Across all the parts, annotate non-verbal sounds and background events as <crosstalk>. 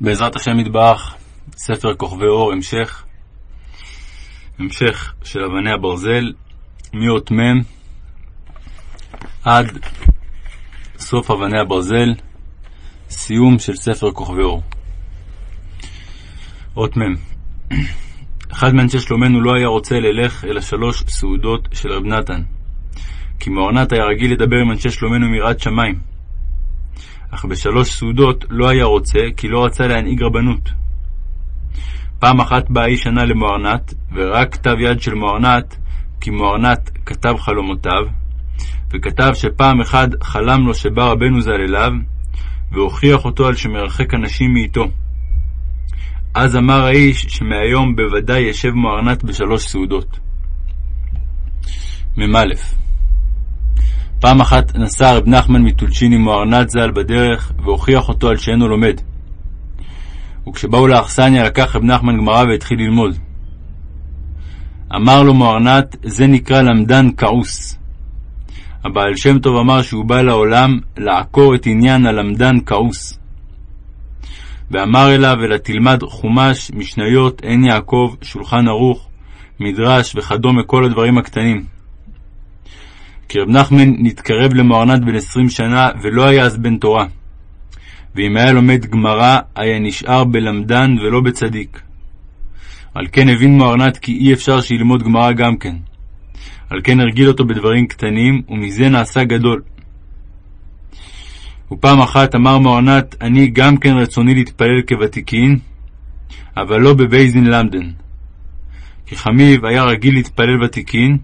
בעזרת השם יתברך, ספר כוכבי אור, המשך, המשך של אבני הברזל, מאות מ' עד סוף אבני הברזל, סיום של ספר כוכבי אור. אות מ' <clears throat> אחד מאנשי שלומנו לא היה רוצה ללך אל השלוש סעודות של רב נתן, כי מאורנת היה רגיל לדבר עם אנשי שלומנו מיראת שמיים. אך בשלוש סעודות לא היה רוצה, כי לא רצה להנהיג רבנות. פעם אחת בא האיש ענה למוארנת, ורק כתב יד של מוארנת, כי מוארנת כתב חלומותיו, וכתב שפעם אחד חלם לו שבא רבנו ז"ל אליו, והוכיח אותו על שמרחק אנשים מאיתו. אז אמר האיש שמהיום בוודאי ישב מוארנת בשלוש סעודות. מ"א פעם אחת נסע רב נחמן מטולצ'ין עם מוארנת ז"ל בדרך, והוכיח אותו על שאינו לומד. וכשבאו לאכסניה לקח רב נחמן גמרא והתחיל ללמוד. אמר לו מוארנת, זה נקרא למדן כעוס. הבעל שם טוב אמר שהוא בא לעולם לעקור את עניין הלמדן כעוס. ואמר אליו, אלא תלמד חומש, משניות, עין יעקב, שולחן ערוך, מדרש וכדומה כל הדברים הקטנים. כי רב נחמן נתקרב למוארנת בן עשרים שנה, ולא היה אז בן תורה. ואם היה לומד גמרא, היה נשאר בלמדן ולא בצדיק. על כן הבין מוארנת כי אי אפשר שילמוד גמרא גם כן. על כן הרגיל אותו בדברים קטנים, ומזה נעשה גדול. ופעם אחת אמר מוארנת, אני גם כן רצוני להתפלל כוותיקין, אבל לא בבייזין למדן. כי חמיב היה רגיל להתפלל ותיקין,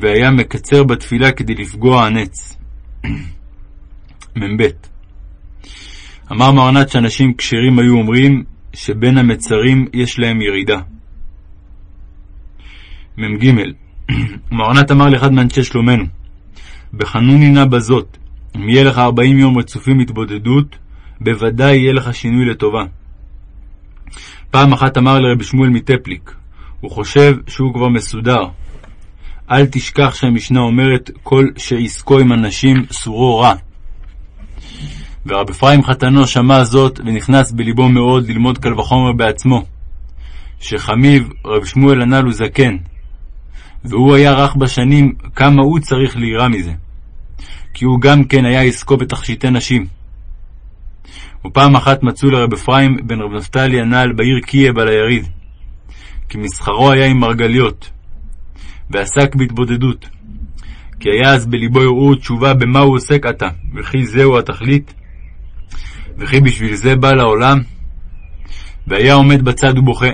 והיה מקצר בתפילה כדי לפגוע הנץ. <clears throat> מ"ב אמר מרנת שאנשים כשרים היו אומרים שבין המצרים יש להם ירידה. מ"ג <clears throat> מרנת אמר לאחד מאנשי שלומנו בחנוני נא בזאת אם יהיה לך ארבעים יום רצופים התבודדות בוודאי יהיה לך שינוי לטובה. פעם אחת אמר לרבי שמואל מטפליק הוא חושב שהוא כבר מסודר אל תשכח שהמשנה אומרת כל שעסקו עם אנשים סורו רע. ורב אפרים חתנו שמע זאת ונכנס בלבו מאוד ללמוד קל וחומר בעצמו, שחמיב רב שמואל הנ"ל הוא זקן, והוא היה רך בשנים כמה הוא צריך להירא מזה, כי הוא גם כן היה עסקו בתכשיטי נשים. ופעם אחת מצאו לרב אפרים בן רב נפתלי הנ"ל בעיר קייב על היריד, כי מסחרו היה עם מרגליות, ועסק בהתבודדות. כי היה אז בלבו ערעור תשובה במה הוא עוסק עתה, וכי זהו התכלית, וכי בשביל זה בא לעולם. והיה עומד בצד ובוכה.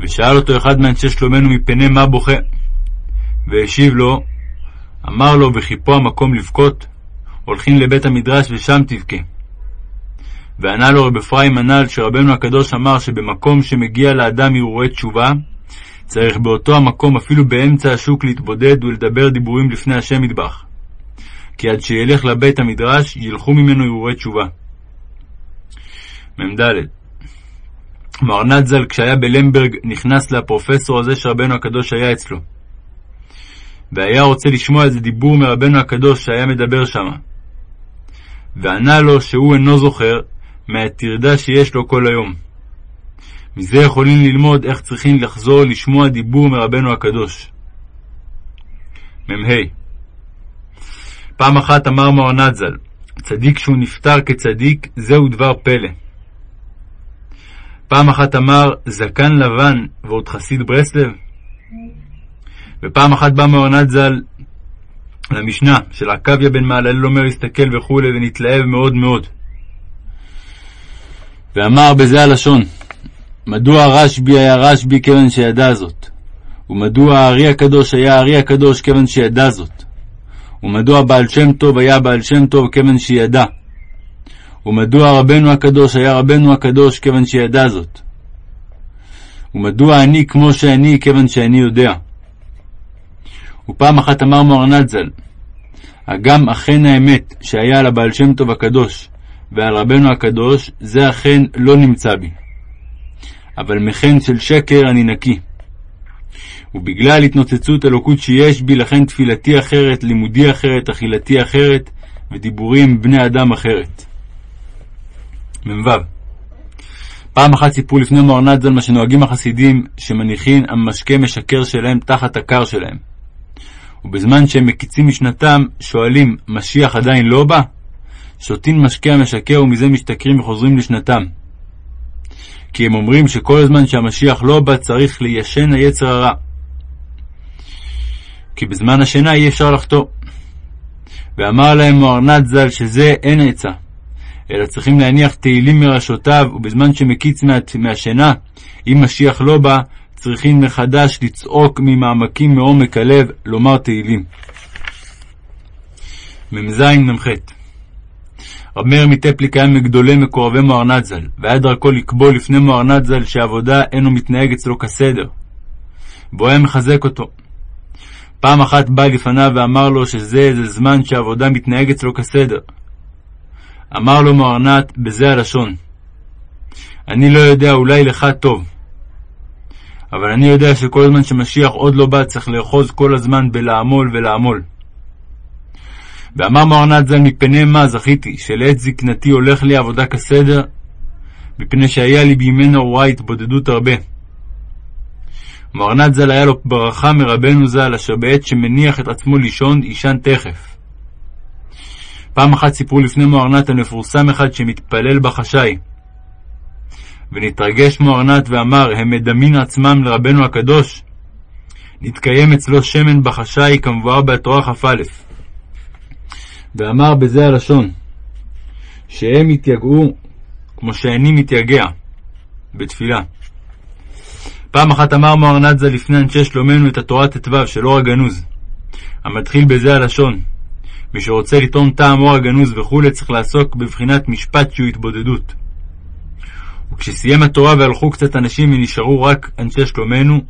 ושאל אותו אחד מאנשי שלומנו מפני מה בוכה. והשיב לו, אמר לו, וכי פה המקום לבכות? הולכים לבית המדרש ושם תבכה. וענה לו רב אפרים הנ"ל שרבנו הקדוש אמר שבמקום שמגיע לאדם הרהורי תשובה, צריך באותו המקום אפילו באמצע השוק להתבודד ולדבר דיבורים לפני השם מטבח. כי עד שילך לבית המדרש, ילכו ממנו הרהורי תשובה. מ"ד מרנת ז"ל, כשהיה בלמברג, נכנס לפרופסור הזה שרבנו הקדוש היה אצלו. והיה רוצה לשמוע איזה דיבור מרבנו הקדוש שהיה מדבר שמה. וענה לו שהוא אינו זוכר מהטרדה שיש לו כל היום. מזה יכולים ללמוד איך צריכים לחזור לשמוע דיבור מרבנו הקדוש. מ"ה פעם אחת אמר מוארנת ז"ל, צדיק שהוא נפטר כצדיק, זהו דבר פלא. פעם אחת אמר, זקן לבן ועוד חסיד ברסלב. ופעם אחת בא מוארנת ז"ל למשנה של עקביה בן מעללל אומר הסתכל וכולי ונתלהב מאוד מאוד. ואמר בזה הלשון, מדוע רשב"י היה רשב"י כיוון שידע זאת? ומדוע הארי הקדוש היה הארי הקדוש כיוון שידע זאת? ומדוע בעל שם טוב היה בעל שם טוב כיוון שידע? ומדוע רבנו הקדוש היה רבנו הקדוש כיוון שידע זאת? ומדוע אני כמו שאני כיוון שאני יודע? ופעם אחת אמר מוהר"ן ז"ל, הגם אכן האמת שהיה על הבעל שם טוב הקדוש ועל רבנו הקדוש, זה אכן לא נמצא בי. אבל מחן של שקר אני נקי. ובגלל התנוצצות אלוקות שיש בי, לכן תפילתי אחרת, לימודי אחרת, אכילתי אחרת, ודיבורים בני אדם אחרת. מ"ו פעם אחת סיפרו לפני מוארנת ז"ל מה שנוהגים החסידים, שמניחים המשקה משקר שלהם תחת הקר שלהם. ובזמן שהם מקיצים משנתם, שואלים, משיח עדיין לא בא? שותים משקה המשקר ומזה משתכרים וחוזרים לשנתם. כי הם אומרים שכל הזמן שהמשיח לא בא צריך ליישן היצר הרע. כי בזמן השינה אי אפשר לחטוא. ואמר להם מוארנת ז"ל שזה אין עצה, אלא צריכים להניח תהילים מראשותיו, ובזמן שמקיץ מהשינה, אם משיח לא בא, צריכים מחדש לצעוק ממעמקים מעומק הלב, לומר תהילים. מ"ז מ"ח רב מאיר מטפליק היה מגדולי מקורבי מוארנת ז"ל, והיה דרכו לקבול לפני מוארנת ז"ל שעבודה אינו מתנהג אצלו כסדר. והוא היה מחזק אותו. פעם אחת בא לפניו ואמר לו שזה איזה זמן שעבודה מתנהג אצלו כסדר. אמר לו מוארנת בזה הלשון, אני לא יודע, אולי לך טוב. אבל אני יודע שכל זמן שמשיח עוד לא בא, צריך לאחוז כל הזמן בלעמול ולעמול. ואמר מוארנת ז"ל, מפני מה זכיתי, שלעת זקנתי הולך לי עבודה כסדר, מפני שהיה לי בימי נעורי התבודדות הרבה. מוארנת ז"ל היה לו ברכה מרבנו ז"ל, אשר בעת שמניח את עצמו לישון, יישן תכף. פעם אחת סיפרו לפני מוארנת על מפורסם אחד שמתפלל בחשאי. ונתרגש מוארנת ואמר, הם מדמין עצמם לרבנו הקדוש. נתקיים אצלו שמן בחשאי כמבואר בתורה כ"א. ואמר בזה הלשון, שהם יתייגעו כמו שאני מתייגע, בתפילה. פעם אחת אמר מוארנת ז"ל לפני אנשי שלומנו את התורה ט"ו של אור הגנוז, המתחיל בזה הלשון, מי שרוצה לטעום טעם אור הגנוז וכולי צריך לעסוק בבחינת משפט שהוא התבודדות. וכשסיים התורה והלכו קצת אנשים ונשארו רק אנשי שלומנו,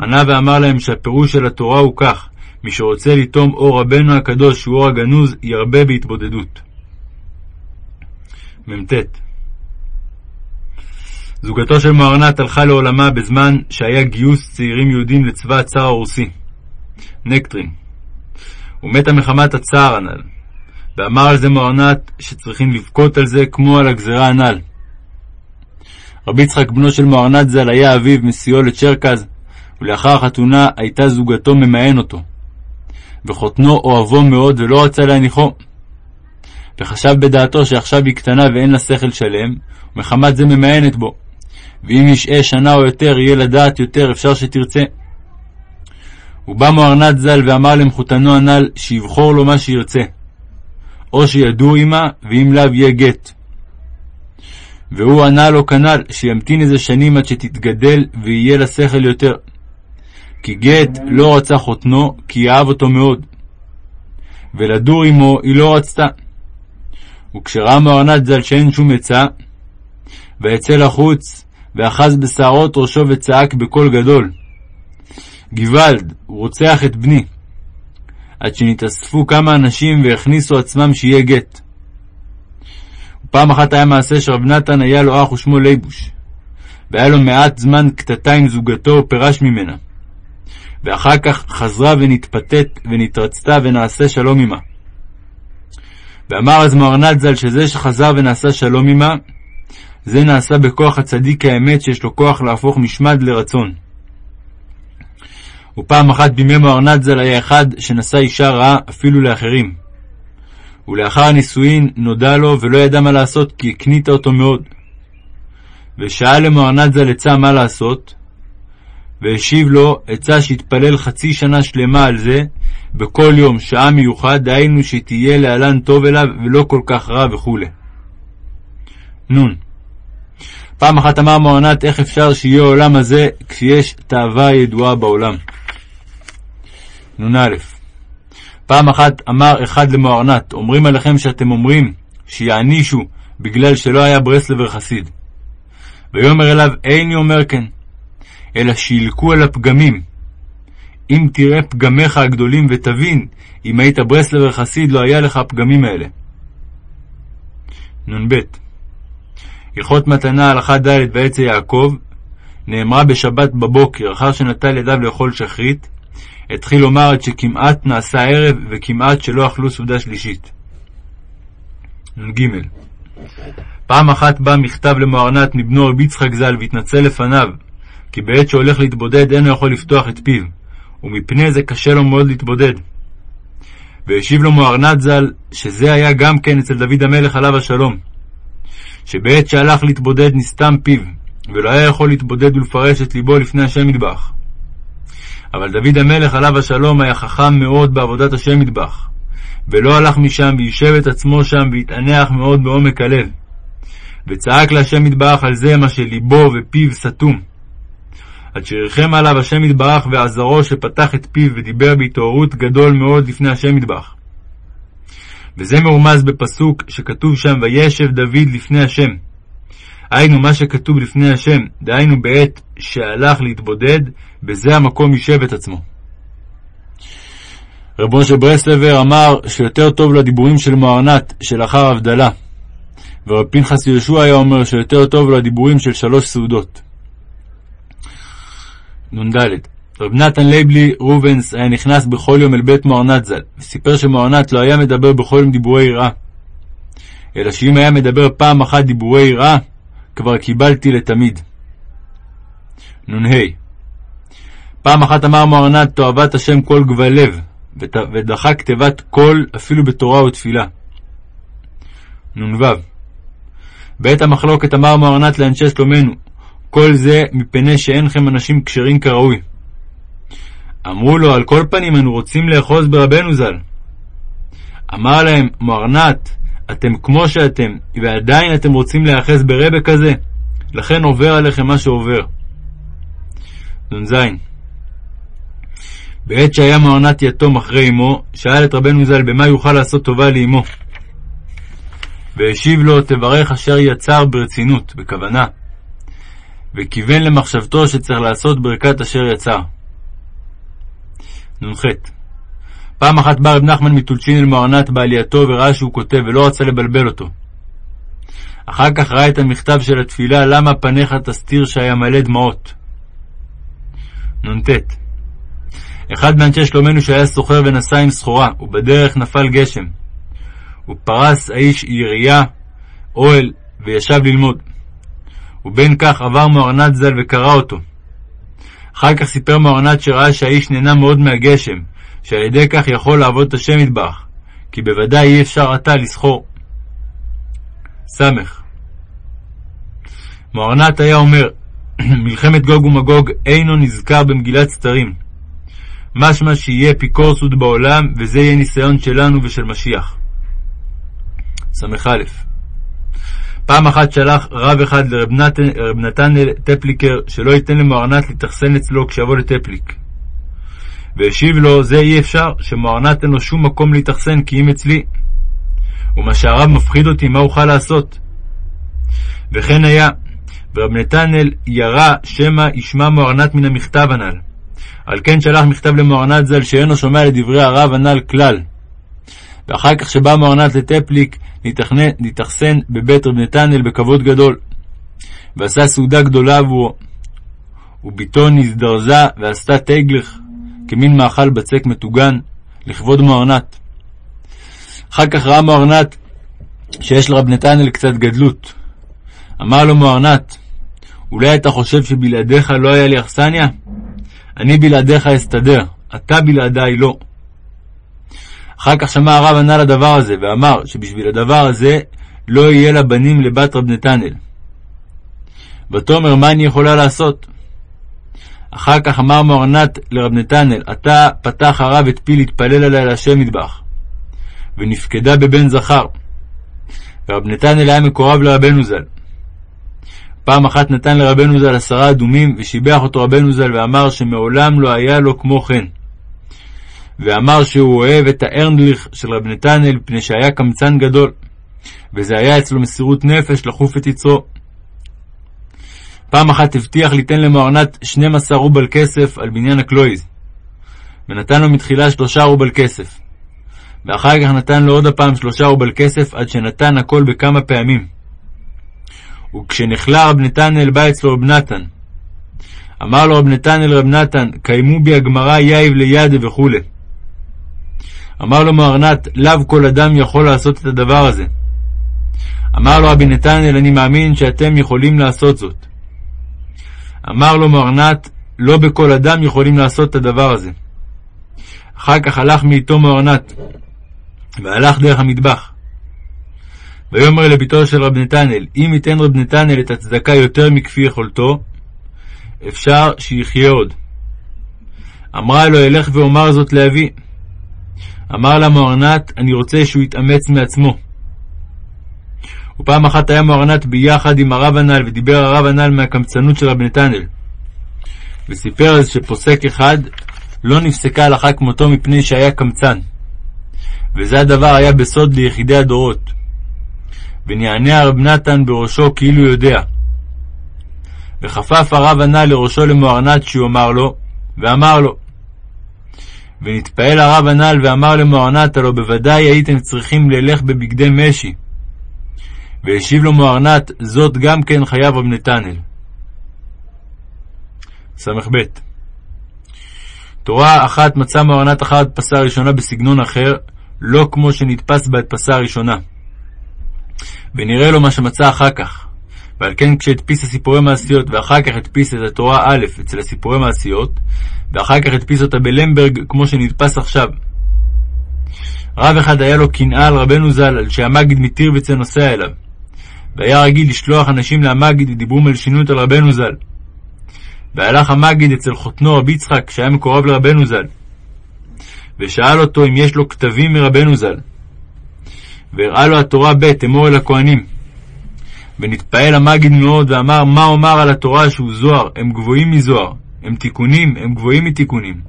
ענה ואמר להם שהפירוש של התורה הוא כך, מי שרוצה לטעום אור רבנו הקדוש שהוא אור הגנוז, ירבה בהתבודדות. מ"ט זוגתו של מוארנת הלכה לעולמה בזמן שהיה גיוס צעירים יהודים לצבא הצאר הרוסי, נקטרין. הוא מתה מחמת הצער הנ"ל, ואמר על זה מוארנת שצריכים לבכות על זה כמו על הגזרה הנ"ל. רבי יצחק בנו של מוארנת ז"ל היה אביו מסיעו לצ'רקז, ולאחר החתונה הייתה זוגתו ממאן אותו. וחותנו אוהבו מאוד ולא רצה להניחו. וחשב בדעתו שעכשיו היא קטנה ואין לה שכל שלם, ומחמת זה ממאנת בו. ואם ישעה שנה או יותר, יהיה לדעת יותר, אפשר שתרצה. ובא מוארנת ז"ל ואמר למחותנו הנ"ל שיבחור לו מה שירצה. או שידור עמה, ואם לאו יהיה גט. והוא ענה לו כנ"ל, שימתין איזה שנים עד שתתגדל ויהיה לה שכל יותר. כי גט לא רצה חותנו, כי אהב אותו מאוד. ולדור עמו היא לא רצתה. וכשראה מוארנת ז"ל שאין שום עצה, ויצא לחוץ, ואחז בשערות ראשו וצעק בקול גדול, גוואלד, הוא רוצח את בני. עד שנתאספו כמה אנשים והכניסו עצמם שיהיה גט. פעם אחת היה מעשה שרב נתן היה לו אח ושמו ליבוש, והיה לו מעט זמן קטטה עם זוגתו ופרש ממנה. ואחר כך חזרה ונתפתת ונתרצתה ונעשה שלום עמה. ואמר אז מוארנת ז"ל שזה שחזר ונעשה שלום עמה, זה נעשה בכוח הצדיק האמת שיש לו כוח להפוך משמד לרצון. ופעם אחת בימי מוארנת ז"ל היה אחד שנשא אישה רעה אפילו לאחרים. ולאחר הנישואין נודע לו ולא ידע מה לעשות כי הקנית אותו מאוד. ושאל למוארנת ז"ל עצה מה לעשות, והשיב לו עצה שיתפלל חצי שנה שלמה על זה, בכל יום שעה מיוחד, דהיינו שתהיה להלן טוב אליו ולא כל כך רע וכו'. נ. פעם אחת אמר מוארנת איך אפשר שיהיה עולם הזה כשיש תאווה ידועה בעולם. נ"א פעם אחת אמר אחד למוארנת, אומרים עליכם שאתם אומרים שיענישו בגלל שלא היה ברסלבר חסיד. ויאמר אליו, איני אומר כן, אלא שילקו על הפגמים. אם תראה פגמיך הגדולים ותבין, אם היית ברסלבר חסיד לא היה לך הפגמים האלה. נ"ב הלכות מתנה הלכה ד' בעצי יעקב נאמרה בשבת בבוקר, אחר שנטל ידיו לאכול שחרית, התחיל לומר עד שכמעט נעשה ערב וכמעט שלא אכלו סעודה שלישית. נ"ג פעם אחת בא מכתב למוארנת מבנו רבי יצחק ז"ל והתנצל לפניו, כי בעת שהולך להתבודד אינו יכול לפתוח את פיו, ומפני זה קשה לו מאוד להתבודד. והשיב לו מוארנת ז"ל, שזה היה גם כן אצל דוד המלך עליו השלום, שבעת שהלך להתבודד נסתם פיו, ולא היה יכול להתבודד ולפרש את ליבו לפני השם מטבח. אבל דוד המלך עליו השלום היה חכם מאוד בעבודת השם מטבח, ולא הלך משם ויישב את עצמו שם והתענח מאוד בעומק הלב. וצעק להשם מטבח על זה מה שליבו ופיו סתום. עד שריחם עליו השם יתברך ועזרו שפתח את פיו ודיבר בהתעוררות גדול מאוד לפני השם יתברך. וזה מרומז בפסוק שכתוב שם וישב דוד לפני השם. היינו מה שכתוב לפני השם, דהיינו בעת שהלך להתבודד, בזה המקום יישב את עצמו. רב משה ברסלבר אמר שיותר טוב לדיבורים של מוהרנ"ת שלאחר הבדלה, ורב פנחס יהושע היה אומר שיותר טוב לדיבורים של שלוש סעודות. נ"ד רב נתן לייבלי רובנס היה נכנס בכל יום אל בית מוהרנ"ת ז"ל, וסיפר שמוהרנ"ת לא היה מדבר בכל יום דיבורי יראה. אלא שאם היה מדבר פעם אחת דיבורי יראה, כבר קיבלתי לתמיד. נ"ה פעם אחת אמר מוארנת תועבת השם כל גבל לב, ודחק תיבת כל אפילו בתורה ותפילה. נ"ו בעת המחלוקת אמר מוארנת לאנשי שלומנו, כל זה מפני שאינכם אנשים כשרים כראוי. אמרו לו, על כל פנים אנו רוצים לאחוז ברבנו ז"ל. אמר להם, מוארנת, אתם כמו שאתם, ועדיין אתם רוצים להיאחז ברבה כזה, לכן עובר עליכם מה שעובר. נ"ז בעת שהיה מוארנת יתום אחרי אמו, שאל את רבנו ז"ל במה יוכל לעשות טובה לאמו. והשיב לו, תברך אשר יצר ברצינות, בכוונה. וכיוון למחשבתו שצריך לעשות ברכת אשר יצר. נ"ח פעם אחת בא רב נחמן מטולצ'ין אל מוארנת בעלייתו וראה שהוא כותב ולא רצה לבלבל אותו. אחר כך ראה את המכתב של התפילה למה פניך תסתיר שהיה מלא דמעות. נ"ט אחד מאנשי שלומנו שהיה סוחר ונסע עם סחורה, ובדרך נפל גשם. ופרס האיש ירייה, אוהל, וישב ללמוד. ובין כך עבר מוארנת ז"ל וקרא אותו. אחר כך סיפר מוארנת שראה שהאיש נהנה מאוד מהגשם, שעל ידי כך יכול לעבוד את השם מטבח, כי בוודאי אי אפשר עתה לסחור. ס. מוארנת היה אומר, <clears throat> מלחמת גוג ומגוג אינו נזכר במגילת סתרים. משמע שיהיה פיקורסות בעולם, וזה יהיה ניסיון שלנו ושל משיח. ס"א פעם אחת שלח רב אחד לרב נתנאל טפליקר שלא ייתן למוארנת להתאכסן אצלו כשיבוא לטפליק. והשיב לו, זה אי אפשר, שמוארנת אין לו שום מקום להתאכסן כי אם אצלי. ומה שהרב מפחיד אותי, מה אוכל לעשות? וכן היה, ורב נתנאל ירה שמא ישמע מוארנת מן המכתב הנ"ל. על כן שלח מכתב למוארנת ז"ל שאינו שומע לדברי הרב הנ"ל כלל. ואחר כך שבא מוארנת לטפליק, נתאכסן בבית רב נתנאל בכבוד גדול. ועשה סעודה גדולה עבורו. ובתו נזדרזה ועשתה תגלך, כמין מאכל בצק מטוגן, לכבוד מוארנת. אחר כך ראה מוארנת שיש לרב נתנאל קצת גדלות. אמר לו מוארנת, אולי אתה חושב שבלעדיך לא היה לי אכסניה? אני בלעדיך אסתדר, אתה בלעדיי לא. אחר כך שמע הרב ענה לדבר הזה, ואמר שבשביל הדבר הזה לא יהיה לה בנים לבת רב נתנאל. ותאמר מה אני יכולה לעשות? אחר כך אמר מוארנת לרב נתנאל, אתה פתח הרב את פי להתפלל עליה להשם מטבח, ונפקדה בבן זכר. ורב נתנאל היה מקורב לרבנו ז"ל. פעם אחת נתן לרבנו ז"ל עשרה אדומים, ושיבח אותו רבנו ז"ל ואמר שמעולם לא היה לו כמו כן. ואמר שהוא אוהב את הארנדליך של רב נתנאל מפני שהיה קמצן גדול, וזה היה אצלו מסירות נפש לחוף את יצרו. פעם אחת הבטיח ליתן למוארנת 12 רובל כסף על בניין הקלויז, ונתן לו מתחילה שלושה רובל כסף, ואחר כך נתן לו עוד הפעם שלושה רובל כסף עד שנתן הכל בכמה פעמים. וכשנחלה רב נתנאל בא אצלו רב נתן. אמר לו רב נתנאל רב נתן, קיימו בי הגמרא יאיב לידה וכו'. אמר לו מוארנת, לאו כל אדם יכול לעשות את הדבר הזה. אמר לו רבי נתנאל, אני מאמין שאתם יכולים לעשות זאת. אמר לו מוארנת, לא בכל אדם יכולים לעשות את הדבר הזה. אחר כך הלך מאיתו מוארנת, והלך דרך המטבח. ויאמר לביתו של רב נתנאל, אם ייתן רב נתנאל את הצדקה יותר מכפי יכולתו, אפשר שיחיה עוד. אמרה לו, אלך ואומר זאת לאבי. אמר לה מוארנת, אני רוצה שהוא יתאמץ מעצמו. ופעם אחת היה מוארנת ביחד עם הרב הנ"ל, ודיבר הרב הנ"ל מהקמצנות של רב נתנאל. וסיפר אז שפוסק אחד לא נפסקה הלכה כמותו מפני שהיה קמצן. וזה הדבר היה בסוד ליחידי הדורות. ונענע רב נתן בראשו כאילו יודע. וכפף הרב הנ"ל לראשו למוארנת שיאמר לו, ואמר לו. ונתפעל הרב הנ"ל ואמר למוארנת, הלא בוודאי הייתם צריכים ללך בבגדי משי. והשיב לו מוארנת, זאת גם כן חייב רב נתנאל. ס"ב תורה אחת מצא מוארנת אחר הדפסה הראשונה בסגנון אחר, לא כמו שנתפס בהדפסה הראשונה. ונראה לו מה שמצא אחר כך. ועל כן כשהדפיס הסיפורי מעשיות ואחר כך הדפיס את התורה א' אצל הסיפורי מעשיות, ואחר כך הדפיס אותה בלמברג כמו שנדפס עכשיו. רב אחד היה לו קנאה על רבנו ז"ל, על שהמגיד מטירבצה נוסע אליו. והיה רגיל לשלוח אנשים להמגיד ודיברו מלשינות על רבנו ז"ל. והלך המגיד אצל חותנו רבי יצחק, שהיה מקורב לרבנו ז"ל. ושאל אותו אם יש לו כתבים מרבנו ז"ל. והראה לו התורה ב' אמור אל הכהנים. ונתפעל המגיד מאוד ואמר מה אומר על התורה שהוא זוהר, הם גבוהים מזוהר, הם תיקונים, הם גבוהים מתיקונים.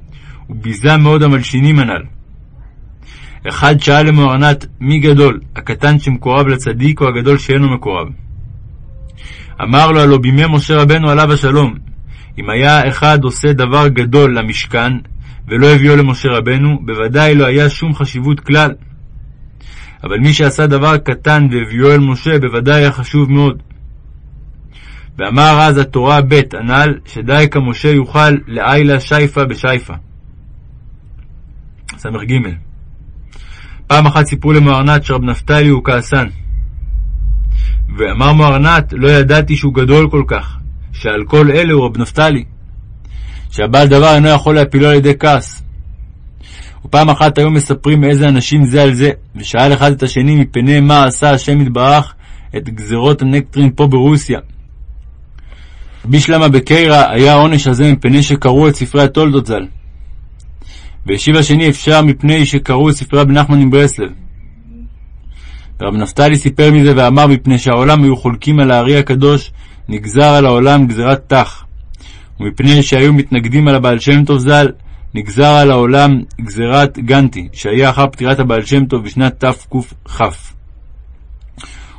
וביזה מאוד המלשינים הנ"ל. אחד שאל למוארנת, מי גדול, הקטן שמקורב לצדיק או הגדול שאינו מקורב? אמר לו, הלא בימי משה רבנו עליו השלום, אם היה אחד עושה דבר גדול למשכן, ולא הביאו למשה רבנו, בוודאי לא היה שום חשיבות כלל. אבל מי שעשה דבר קטן והביאו אל משה, בוודאי היה חשוב מאוד. ואמר אז התורה ב' הנ"ל, שדי כמשה יוכל לעילה שייפה בשייפה. ס"ג פעם אחת סיפרו למוארנת שרב נפתלי הוא כעסן. ואמר מוארנת, לא ידעתי שהוא גדול כל כך, שעל כל אלה הוא רב נפתלי, שהבעל דבר אינו יכול להפילו על ידי כעס. ופעם אחת היו מספרים איזה אנשים זה על זה, ושאל אחד את השני מפני מה עשה השם יתברך את גזרות הנקטרין פה ברוסיה. בישלמה בקיירה היה העונש הזה מפני שקראו את ספרי התולדות ז"ל. והשיב השני אפשר מפני שקראו את ספרי רבי נחמן עם ברסלב. ורב נפתלי סיפר מזה ואמר מפני שהעולם היו חולקים על הארי הקדוש, נגזר על העולם גזירת תח. ומפני שהיו מתנגדים על הבעל שם טוב ז"ל, נגזר על העולם גזירת גנטי, שהיה אחר פטירת הבעל שם טוב בשנת תקכ.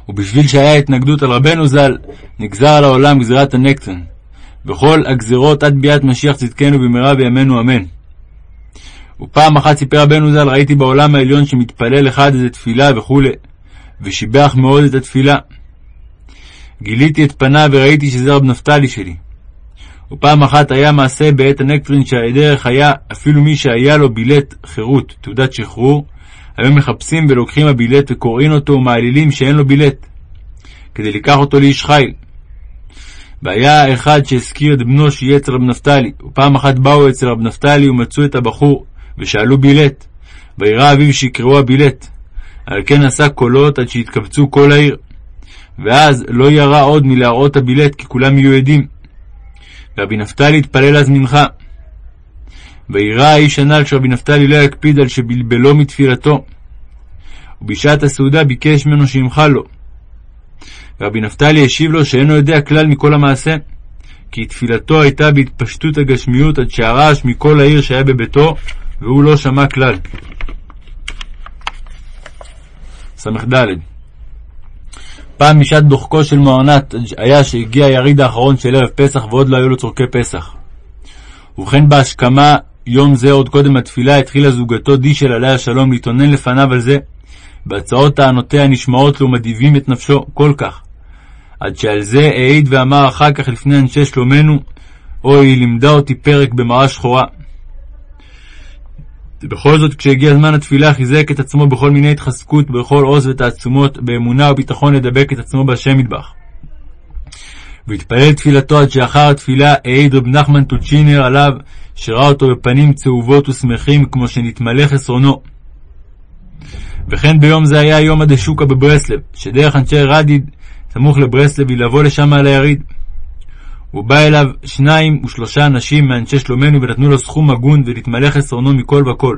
ובשביל שהיה התנגדות על רבנו ז"ל, נגזר על העולם גזירת הנקטן. וכל הגזירות עד ביאת משיח צדקנו במהרה בימינו אמן. ופעם אחת סיפר רבנו ז"ל, ראיתי בעולם העליון שמתפלל אחד איזה תפילה וכולי, ושיבח מאוד את התפילה. גיליתי את פניו וראיתי שזה רב נפתלי שלי. ופעם אחת היה מעשה בעת הנקטרין שהדרך היה, אפילו מי שהיה לו בילט חירות, תעודת שחרור, היו מחפשים ולוקחים הבילט וקוראים אותו ומעלילים שאין לו בילט, כדי לקח אותו לאיש חיל. והיה אחד שהזכיר את בנו שיהיה אצל רב נפתלי, ופעם אחת באו אצל רב נפתלי ומצאו את הבחור, ושאלו בילט. וירא אביו שיקראו הבילט. על כן עשה קולות עד שהתקבצו כל העיר. ואז לא ירא עוד מלהראות הבילט, כי כולם יהיו עדים. רבי נפתלי התפלל אז מנחה. וירא האיש הנ"ל שרבי נפתלי לא יקפיד על שבלבלו מתפילתו. ובשעת הסעודה ביקש ממנו שימחל לו. רבי נפתלי השיב לו שאינו יודע כלל מכל המעשה, כי תפילתו הייתה בהתפשטות הגשמיות עד שהרעש מכל העיר שהיה בביתו, והוא לא שמע כלל. ס"ד פעם משעת דוחקו של מוארנת היה שהגיע היריד האחרון של ערב פסח ועוד לא היו לו צורכי פסח. ובכן בהשכמה יום זה עוד קודם התפילה התחילה זוגתו דישל עליה השלום להתאונן לפניו על זה, והצעות טענותיה נשמעות לו מדיבים את נפשו כל כך, עד שעל זה העיד ואמר אחר כך לפני אנשי שלומנו, אוי, לימדה אותי פרק במראה שחורה. בכל זאת, כשהגיע זמן התפילה, חיזק את עצמו בכל מיני התחזקות, בכל עוז ותעצומות, באמונה וביטחון לדבק את עצמו בהשם מטבח. והתפלל תפילתו עד שאחר התפילה העיד רב נחמן טוצ'ינר עליו, שראה אותו בפנים צהובות ושמחים, כמו שנתמלא חסרונו. וכן ביום זה היה יום הדשוקה בברסלב, שדרך אנשי רדיד, סמוך לברסלב, היא לבוא לשם על היריד. הוא בא אליו שניים ושלושה אנשים מאנשי שלומנו ונתנו לו סכום הגון ונתמלא חסרונו מכל וכל.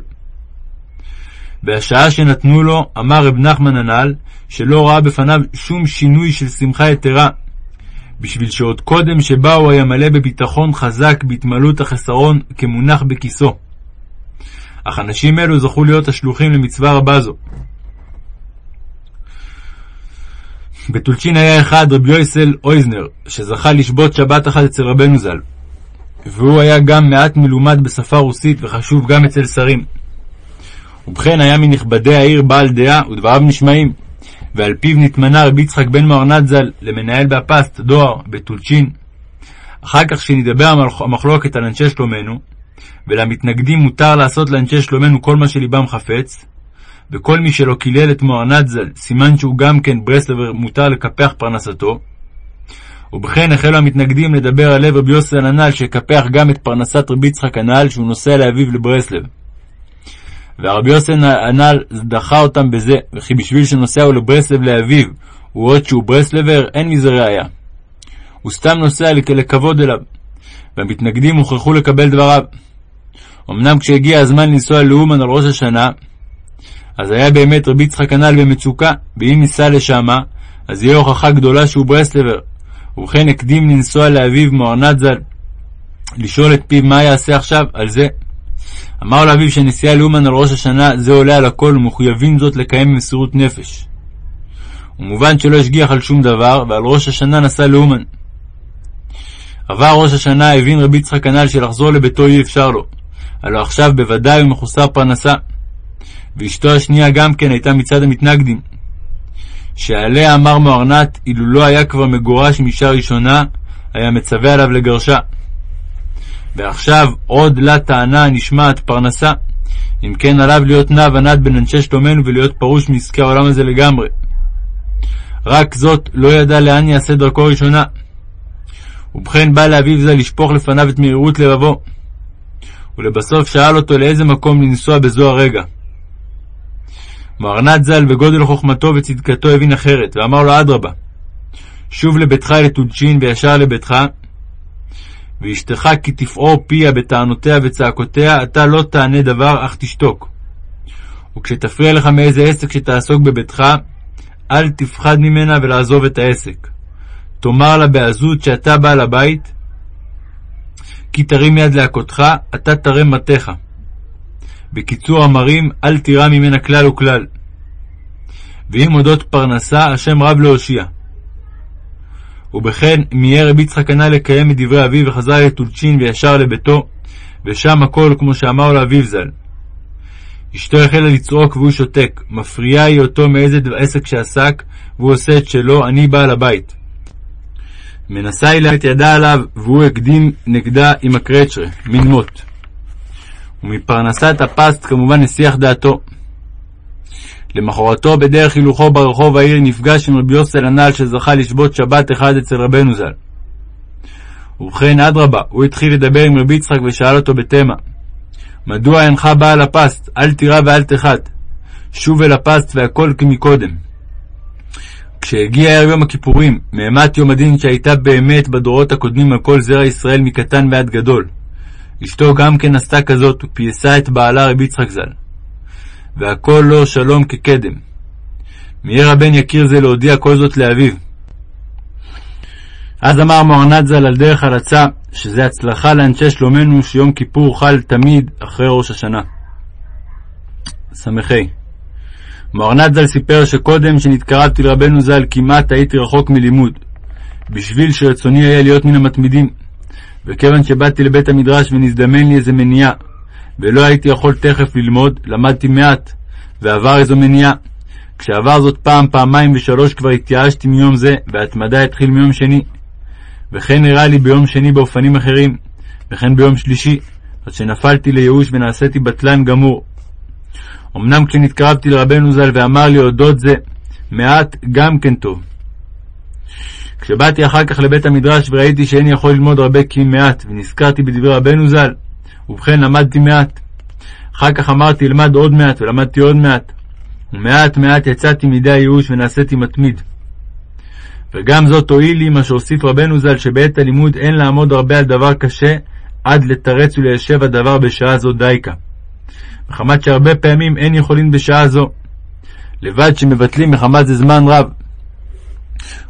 והשעה שנתנו לו, אמר רב נחמן הנ"ל, שלא ראה בפניו שום שינוי של שמחה יתרה, בשביל שעוד קודם שבא הוא היה מלא בביטחון חזק בהתמלאות החסרון כמונח בכיסו. אך אנשים אלו זכו להיות השלוחים למצווה רבה זו. בטולצ'ין היה אחד רבי יויסל אויזנר, שזכה לשבות שבת אחת אצל רבנו ז"ל. והוא היה גם מעט מלומד בשפה רוסית וחשוב גם אצל שרים. ובכן היה מנכבדי העיר בעל דעה ודבריו נשמעים, ועל פיו נתמנה רבי יצחק בן מוארנת ז"ל למנהל באפסט דואר בטולצ'ין. אחר כך שנדבר המחלוקת על אנשי שלומנו, ולמתנגדים מותר לעשות לאנשי שלומנו כל מה שלבם חפץ, וכל מי שלא קילל את מוארנת ז"ל, סימן שהוא גם כן ברסלבר מותר לקפח פרנסתו. ובכן החלו המתנגדים לדבר על לב רבי יוסי הנ"ל שיקפח גם את פרנסת רבי יצחק הנ"ל שהוא נוסע לאביו לברסלב. והרבי יוסי הנ"ל דחה אותם בזה, וכי בשביל שנוסע הוא לברסלב לאביו, הוא עוד שהוא ברסלבר, אין מזה ראיה. הוא סתם נוסע לכבוד אליו, והמתנגדים הוכרחו לקבל דבריו. אמנם כשהגיע הזמן לנסוע לאומן על ראש השנה, אז היה באמת רבי יצחק הנ"ל במצוקה, ואם ניסע לשמה, אז יהיה הוכחה גדולה שהוא ברסלבר. ובכן הקדים לנסוע לאביו מוארנת ז"ל, לשאול את פיו מה יעשה עכשיו על זה. אמר לאביו שהנסיעה לאומן על ראש השנה זה עולה על הכל ומחויבים זאת לקיים במסירות נפש. ומובן שלא השגיח על שום דבר, ועל ראש השנה נסע לאומן. עבר ראש השנה, הבין רבי יצחק הנ"ל שלחזור לביתו אי אפשר לו. הלא עכשיו בוודאי הוא מחוסר פרנסה. ואשתו השנייה גם כן הייתה מצד המתנגדים. שעליה אמר מוארנת, אילו לא היה כבר מגורש מאישה ראשונה, היה מצווה עליו לגרשה. ועכשיו עוד לה טענה הנשמעת פרנסה, אם כן עליו להיות נע ונד בין אנשי שלומנו ולהיות פרוש מעסקי העולם הזה לגמרי. רק זאת לא ידע לאן יעשה דרכו ראשונה. ובכן בא לאביו זה לשפוך לפניו את מהירות לבבו. ולבסוף שאל אותו לאיזה מקום לנסוע בזו הרגע. מרנת ז"ל בגודל חוכמתו וצדקתו הבין אחרת, ואמר לו אדרבה, שוב לביתך לתודשין וישר לביתך, ואשתך כי תפעור פיה בטענותיה וצעקותיה, אתה לא תענה דבר, אך תשתוק. וכשתפריע לך מאיזה עסק שתעסוק בביתך, אל תפחד ממנה ולעזוב את העסק. תאמר לה בעזות שאתה בעל הבית, כי תרים יד להכותך, אתה תרם מטיך. בקיצור המרים, אל תירא ממנה כלל וכלל. ואם אודות פרנסה, השם רב להושיע. ובכן, מיהר רבי יצחק הנ"ל לקיים את דברי אביו, וחזר לטולצ'ין וישר לביתו, ושם הכל כמו שאמר לו אביו ז"ל. אשתו החלה לצעוק והוא שותק, מפריעה היא אותו מאיזה עסק שעסק, והוא עושה את שלו, אני בעל הבית. מנסה היא את ידה עליו, והוא הקדים נגדה עם הקרצ'רה, מן מות. ומפרנסת הפסט כמובן הסיח דעתו. למחרתו בדרך הילוכו ברחוב העיר נפגש עם רבי יוסל הנ"ל שזכה לשבות שבת אחד אצל רבנו ז"ל. ובכן אדרבה, הוא התחיל לדבר עם רבי יצחק ושאל אותו בתמה מדוע אינך בא אל הפסט? אל תירא ואל תחת. שוב אל הפסט והכל כמקודם. כשהגיע ערב יום הכיפורים, מאימת יום הדין שהייתה באמת בדורות הקודמים על כל זרע ישראל מקטן ועד גדול, אשתו גם כן עשתה כזאת, ופייסה את בעלה רבי יצחק ז"ל. והכל לא שלום כקדם. מיהר הבן יקיר זה להודיע כל זאת לאביו. אז אמר מוארנת ז"ל על דרך הלצה, שזה הצלחה לאנשי שלומנו שיום כיפור חל תמיד אחרי ראש השנה. ס"ה מוארנת ז"ל סיפר שקודם שנתקרבתי לרבנו ז"ל כמעט הייתי רחוק מלימוד, בשביל שרצוני היה להיות מן המתמידים. וכיוון שבאתי לבית המדרש ונזדמן לי איזה מניעה, ולא הייתי יכול תכף ללמוד, למדתי מעט, ועבר איזו מניעה. כשעבר זאת פעם, פעמיים ושלוש כבר התייאשתי מיום זה, וההתמדה התחיל מיום שני. וכן נראה לי ביום שני באופנים אחרים, וכן ביום שלישי, עד שנפלתי לייאוש ונעשיתי בטלן גמור, אמנם כשנתקרבתי לרבנו ז"ל ואמר לי אודות זה, מעט גם כן טוב. כשבאתי אחר כך לבית המדרש וראיתי שאיני יכול ללמוד הרבה כי מעט, ונזכרתי בדברי רבנו ז"ל, ובכן למדתי מעט. אחר כך אמרתי אלמד עוד מעט, ולמדתי עוד מעט. ומעט מעט יצאתי מידי הייאוש ונעשיתי מתמיד. וגם זאת הועיל לי מה שהוסיף רבנו ז"ל, שבעת הלימוד אין לעמוד הרבה על דבר קשה, עד לתרץ וליישב הדבר בשעה זו דייקה. מחמת שהרבה פעמים אין יכולין בשעה זו. לבד שמבטלים מחמת זה זמן רב.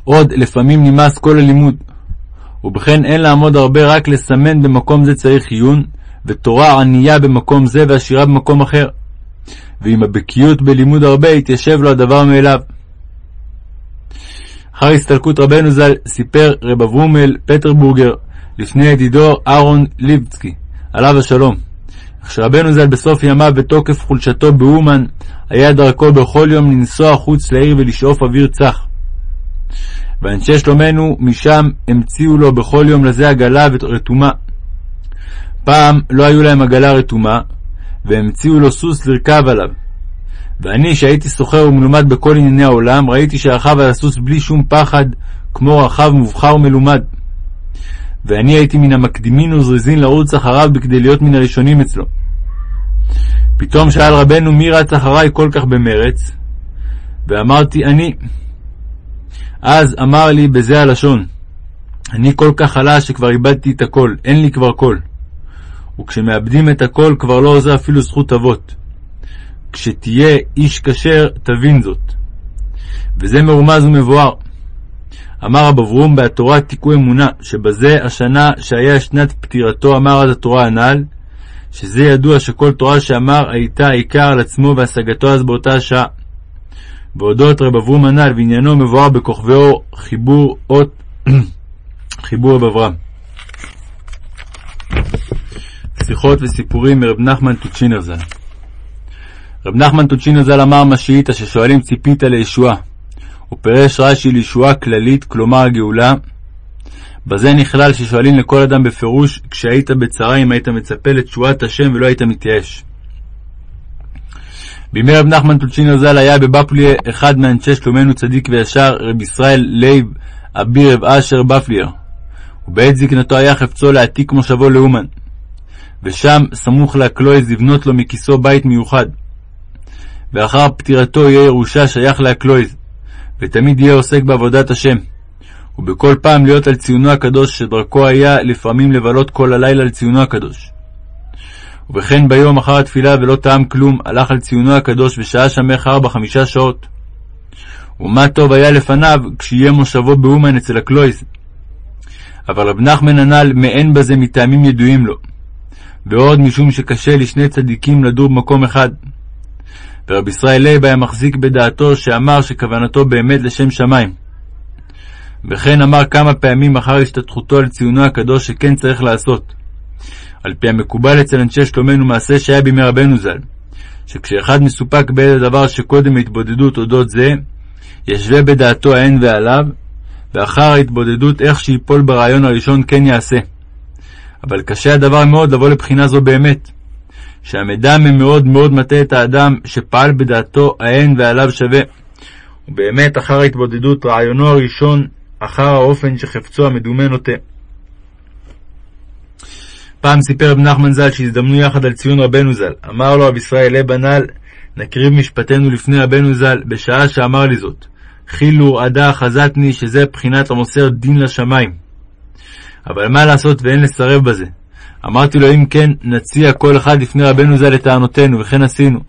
עוד לפעמים נמאס כל הלימוד. ובכן אין לעמוד הרבה רק לסמן במקום זה צריך עיון, ותורה ענייה במקום זה ועשירה במקום אחר. ועם הבקיאות בלימוד הרבה יתיישב לו הדבר מאליו. אחר הסתלקות רבנו ז"ל סיפר רב אברומל פטרבורגר לפני ידידו אהרון ליבצקי, עליו השלום. כשרבנו ז"ל בסוף ימיו בתוקף חולשתו באומן, היה דרכו בכל יום לנסוע חוץ לעיר ולשאוף אוויר צח. ואנשי שלומנו משם המציאו לו בכל יום לזה עגלה רתומה. פעם לא היו להם עגלה רתומה, והמציאו לו סוס לרכב עליו. ואני, שהייתי סוחר ומלומד בכל ענייני העולם, ראיתי שרכב על הסוס בלי שום פחד, כמו רכב מובחר ומלומד. ואני הייתי מן המקדימין וזריזין לרוץ אחריו בכדי להיות מן הראשונים אצלו. פתאום שאל רבנו מי רץ אחריי כל כך במרץ? ואמרתי אני. אז אמר לי בזה הלשון, אני כל כך חלש שכבר איבדתי את הכל, אין לי כבר קול. וכשמאבדים את הכל כבר לא עוזר אפילו זכות אבות. כשתהיה איש כשר, תבין זאת. וזה מרומז ומבואר. אמר רב אברום בהתורה תיקו אמונה, שבזה השנה שהיה שנת פטירתו אמר אז התורה הנ"ל, שזה ידוע שכל תורה שאמר הייתה עיקר על עצמו והשגתו אז באותה השעה. ואודות רב אברום הנ"ל ועניינו מבואר בכוכבי אור חיבור אות <clears throat> חיבור רב אברהם. שיחות וסיפורים מרב נחמן טוצ'ינר ז"ל רב נחמן טוצ'ינר ז"ל אמר משאית ששואלים ציפית לישועה. הוא פירש רש"י לישועה כללית, כלומר הגאולה. בזה נכלל ששואלים לכל אדם בפירוש, כשהיית בצרה אם היית מצפה לתשועת השם ולא היית מתייאש. בימי רב נחמן טולצ'ינר ז"ל היה בבפליה אחד מאנשי שלומנו צדיק וישר, רב ישראל לייב אביר רב אשר בפלייר, ובעת זקנתו היה חפצו להעתיק מושבו לאומן, ושם, סמוך להקלויז, לבנות לו מכיסו בית מיוחד. ואחר פטירתו יהיה ירושה שייך להקלויז, ותמיד יהיה עוסק בעבודת השם. ובכל פעם להיות על ציונו הקדוש, שדרכו היה לפעמים לבלות כל הלילה על ציונו הקדוש. ובכן ביום אחר התפילה ולא טעם כלום, הלך על ציונו הקדוש ושהה שם כארבע חמישה שעות. ומה טוב היה לפניו כשיהיה מושבו באומן אצל הקלויז. אבל רב נחמן הנ"ל מיאן בזה מטעמים ידועים לו. ועוד משום שקשה לשני צדיקים לדור במקום אחד. ורבי ישראל לייב היה מחזיק בדעתו שאמר שכוונתו באמת לשם שמיים. וכן אמר כמה פעמים אחר השתתחותו על ציונו הקדוש שכן צריך לעשות. על פי המקובל אצל אנשי שלומנו מעשה שהיה בימי רבנו ז"ל, שכשאחד מסופק באיזה דבר שקודם התבודדות אודות זה, ישווה בדעתו ההן ועליו, ואחר ההתבודדות איך שיפול ברעיון הראשון כן יעשה. אבל קשה הדבר מאוד לבוא לבחינה זו באמת. שהמידע ממאוד מאוד מטעה את האדם שפעל בדעתו ההן ועליו שווה. ובאמת אחר ההתבודדות רעיונו הראשון אחר האופן שחפצו המדומה נוטה. פעם סיפר רב נחמן ז"ל שהזדמנו יחד על ציון רבנו ז"ל. אמר לו רב ישראל לב הנ"ל, נקריב משפטנו לפני רבנו ז"ל, בשעה שאמר לי זאת. חילו עדה חזתני, שזה בחינת המוסר דין לשמיים. אבל מה לעשות ואין לסרב בזה. אמרתי לו, אם כן, נציע כל אחד לפני רבנו ז"ל לטענותינו, וכן עשינו.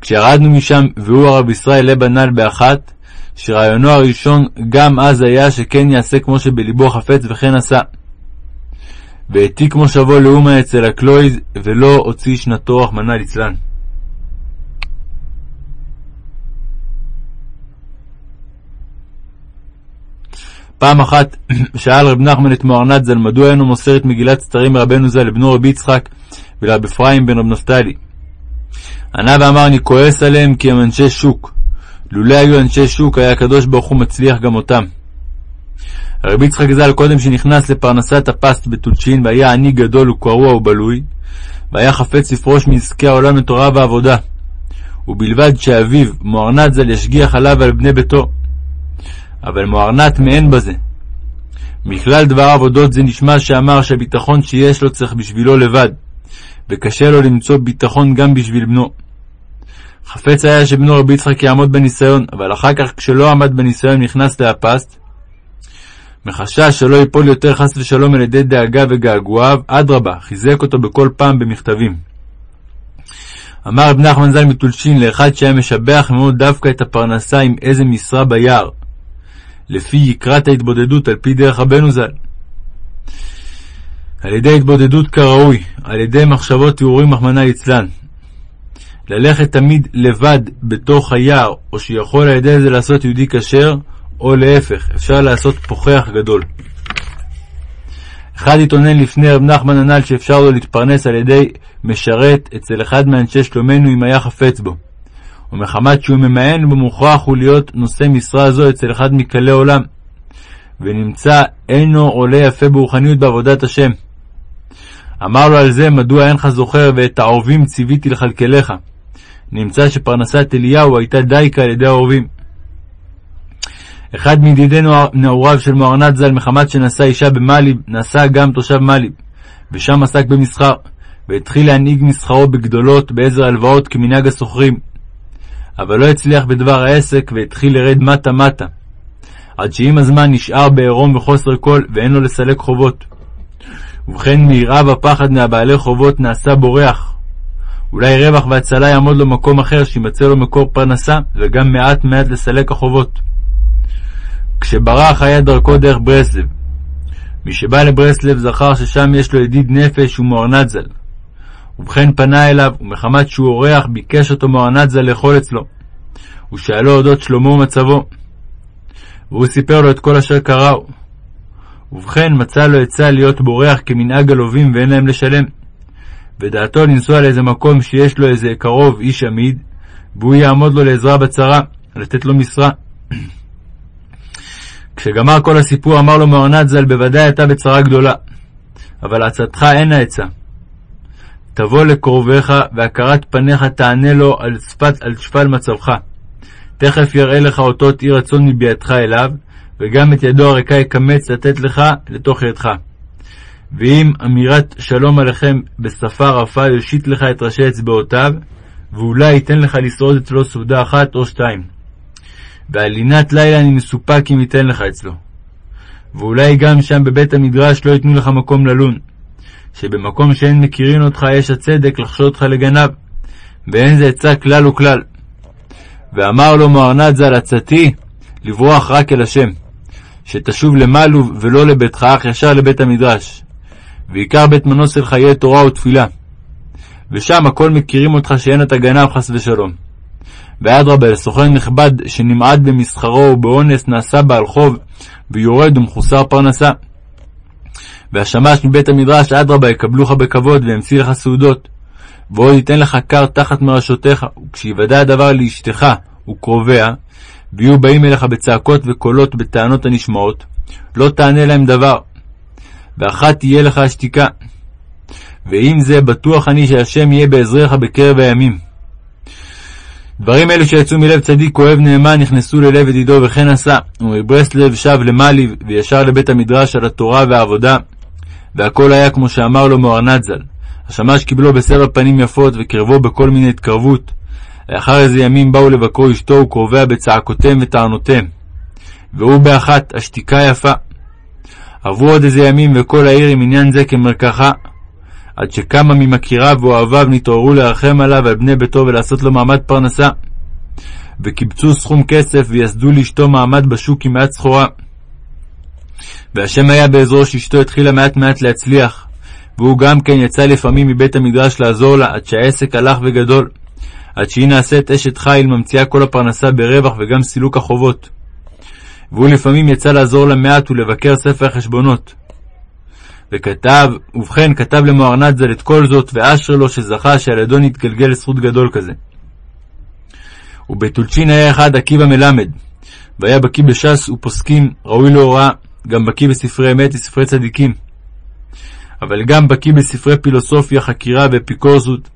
כשירדנו משם, והוא הרב ישראל לב הנ"ל באחת, שרעיונו הראשון גם אז היה שכן יעשה כמו שבלבו חפץ, וכן עשה. והעתיק מושבו לאומה אצל הקלויז, ולא הוציא שנתו, רחמנא ליצלן. פעם אחת <clears throat> שאל רב נחמן את מוהרנת ז"ל מדוע אינו מוסר את מגילת סתרים מרבנו ז"ל לבנו רבי יצחק ולרב אפרים בן רב נפתלי. ענה ואמר אני כועס עליהם כי הם אנשי שוק. לולא היו אנשי שוק היה הקדוש ברוך הוא מצליח גם אותם. רבי יצחק ז"ל קודם שנכנס לפרנסת הפסט בתולשין והיה עני גדול וקרוע ובלוי והיה חפץ לפרוש מעסקי העולם לתורה ועבודה ובלבד שאביו, מוארנת ז"ל, ישגיח עליו ועל בני ביתו. אבל מוארנת מעין בזה. מכלל דבריו אודות זה נשמע שאמר שהביטחון שיש לו צריך בשבילו לבד, וקשה לו למצוא ביטחון גם בשביל בנו. חפץ היה שבנו רבי יצחק יעמוד בניסיון, אבל אחר כך כשלא עמד בניסיון נכנס לאפסט, מחשש שלא ייפול יותר חס ושלום על ידי דאגה וגעגועיו, אדרבה, חיזק אותו בכל פעם במכתבים. אמר רב נחמן ז"ל מטולשין לאחד שהיה משבח מאוד דווקא את הפרנסה עם איזה משרה ביער, לפי יקרת ההתבודדות על פי דרך רבנו ז"ל. על ידי התבודדות כראוי, על ידי מחשבות תיאורים רחמנא ליצלן. ללכת תמיד לבד בתוך היער, או שיכול על ידי זה לעשות יהודי כשר, או להפך, אפשר לעשות פוחח גדול. אחד התאונן לפני רב נחמן הנ"ל שאפשר לו להתפרנס על ידי משרת אצל אחד מאנשי שלומנו אם היה חפץ בו. ומחמת שהוא ממאן ומוכרח הוא להיות נושא משרה זו אצל אחד מקלי עולם, ונמצא אינו עולה יפה ברוחניות בעבודת השם. אמר לו על זה, מדוע אינך זוכר ואת העורבים ציוויתי לכלכלך. נמצא שפרנסת אליהו הייתה דייקה על ידי העורבים. אחד מידידי נעוריו של מוארנת ז"ל, מחמת שנשא אישה במאליב, נשא גם תושב מאליב, ושם עסק במסחר, והתחיל להנהיג מסחרו בגדולות בעזר הלוואות כמנהג הסוחרים. אבל לא הצליח בדבר העסק, והתחיל לרד מטה-מטה, עד שעם הזמן נשאר בעירום וחוסר כל, ואין לו לסלק חובות. ובכן מיראה ופחד מהבעלי חובות נעשה בורח. אולי רווח והצלה יעמוד לו מקום אחר שימצא לו מקור פרנסה, וגם מעט מעט לסלק החובות. כשברח היה דרכו דרך ברסלב. משבא לברסלב זכר ששם יש לו ידיד נפש ומוארנת ז"ל. ובכן פנה אליו, ומחמת שהוא אורח ביקש אותו מוארנת ז"ל לאכול אצלו. ושאלו אודות שלמה ומצבו. והוא סיפר לו את כל אשר קראו. ובכן מצא לו עצה להיות בורח כמנהג הלווים ואין להם לשלם. ודעתו לנסוע לאיזה מקום שיש לו איזה קרוב איש עמיד, והוא יעמוד לו לעזרה בצרה, לתת לו משרה. <clears throat> כשגמר כל הסיפור אמר לו מעונת ז"ל, בוודאי אתה בצרה גדולה, אבל עצתך אין העצה. תבוא לקרוביך, והכרת פניך תענה לו על, שפת, על שפל מצבך. תכף יראה לך אותות אי רצון מביאתך אליו, וגם את ידו הריקה יקמץ לתת לך לתוך ידך. ואם אמירת שלום עליכם בשפה רפה יושיט לך את ראשי אצבעותיו, ואולי ייתן לך לשרוד אצלו סעודה אחת או שתיים. ועל לילה אני מסופק אם ייתן לך אצלו. ואולי גם שם בבית המדרש לא ייתנו לך מקום ללון, שבמקום שאין מכירין אותך יש הצדק לחשוד אותך לגנב, ואין זה עצה כלל וכלל. ואמר לו מוארנת ז"ל עצתי, לברוח רק אל השם, שתשוב למעלו ולא לביתך, אך ישר לבית המדרש, ועיקר בית מנוס אל חיי תורה ותפילה. ושם הכל מכירים אותך שאין אתה גנב חס ושלום. ואדרבה, לסוחר נכבד שנמעד במסחרו ובאונס נעשה בעל חוב, ויורד ומחוסר פרנסה. והשמש מבית המדרש, אדרבה, יקבלוך בכבוד, וימציא לך סעודות. ועוד ייתן לך קר תחת מרשותיך, וכשיוודע הדבר לאשתך וקרוביה, ויהיו באים אליך בצעקות וקולות בטענות הנשמעות, לא תענה להם דבר, ואחת תהיה לך השתיקה. ואם זה, בטוח אני שהשם יהיה בעזריך בקרב הימים. דברים אלו שיצאו מלב צדיק אוהב נאמן נכנסו ללב ידידו וכן עשה, ומברסלב שב למאליב וישר לבית המדרש על התורה והעבודה, והכל היה כמו שאמר לו מוארנת ז"ל. השמש קיבלו בסבר פנים יפות וקרבו בכל מיני התקרבות. לאחר איזה ימים באו לבקרו אשתו וקרוביה בצעקותיהם וטענותיהם. והוא באחת, השתיקה יפה. עברו עוד איזה ימים וכל העיר עם עניין זה כמרקחה, עד שכמה ממכיריו ואוהביו נתעוררו לרחם עליו ועל בני ביתו ולעשות לו מעמד פרנסה. וקיבצו סכום כסף ויסדו לאשתו מעמד בשוק עם מעט סחורה. והשם היה בעזרו שאשתו התחילה מעט מעט להצליח, והוא גם כן יצא לפעמים מבית המדרש לעזור לה, עד שהעסק הלך וגדול, עד שהיא נעשית אשת חיל ממציאה כל הפרנסה ברווח וגם סילוק החובות. והוא לפעמים יצא לעזור לה מעט ולבקר ספר החשבונות. וכתב, ובכן כתב למוארנת ז"ל את כל זאת, ואשר לו שזכה שעל ידו נתגלגל לזכות גדול כזה. ובטולצ'ין היה אחד עקיבא מלמד, והיה בקיא בש"ס ופוסקים, ראוי להוראה, גם בקיא בספרי אמת וספרי צדיקים. אבל גם בקיא בספרי פילוסופיה, חקירה ואפיקורסות,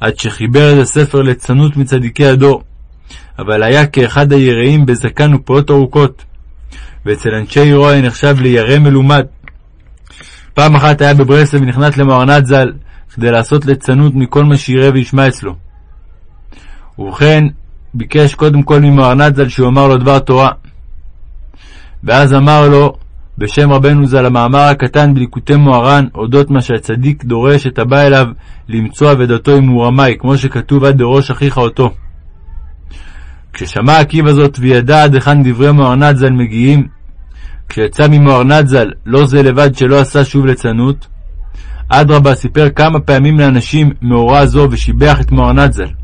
עד שחיבר את הספר ליצנות מצדיקי הדור, אבל היה כאחד היראים בזקן ופאות ארוכות, ואצל אנשי עירו היה נחשב לירא מלומד. פעם אחת היה בברסלב ונכנס למוהרנת ז"ל, כדי לעשות ליצנות מכל מה שיראה וישמע אצלו. ובכן, ביקש קודם כל ממוהרנת ז"ל שהוא אמר לו דבר תורה. ואז אמר לו, בשם רבנו ז"ל, המאמר הקטן בליקוטי מוהר"ן, אודות מה שהצדיק דורש את הבא אליו למצוא אבדתו עם מורמי, כמו שכתוב עד דראש אחיך אותו. כששמע עקיבא זאת וידע עד היכן דברי מוהרנת ז"ל מגיעים, כשיצא ממוהרנת ז"ל, לא זה לבד שלא עשה שוב ליצנות, אדרבה סיפר כמה פעמים לאנשים מאורע זו ושיבח את מוהרנת ז"ל.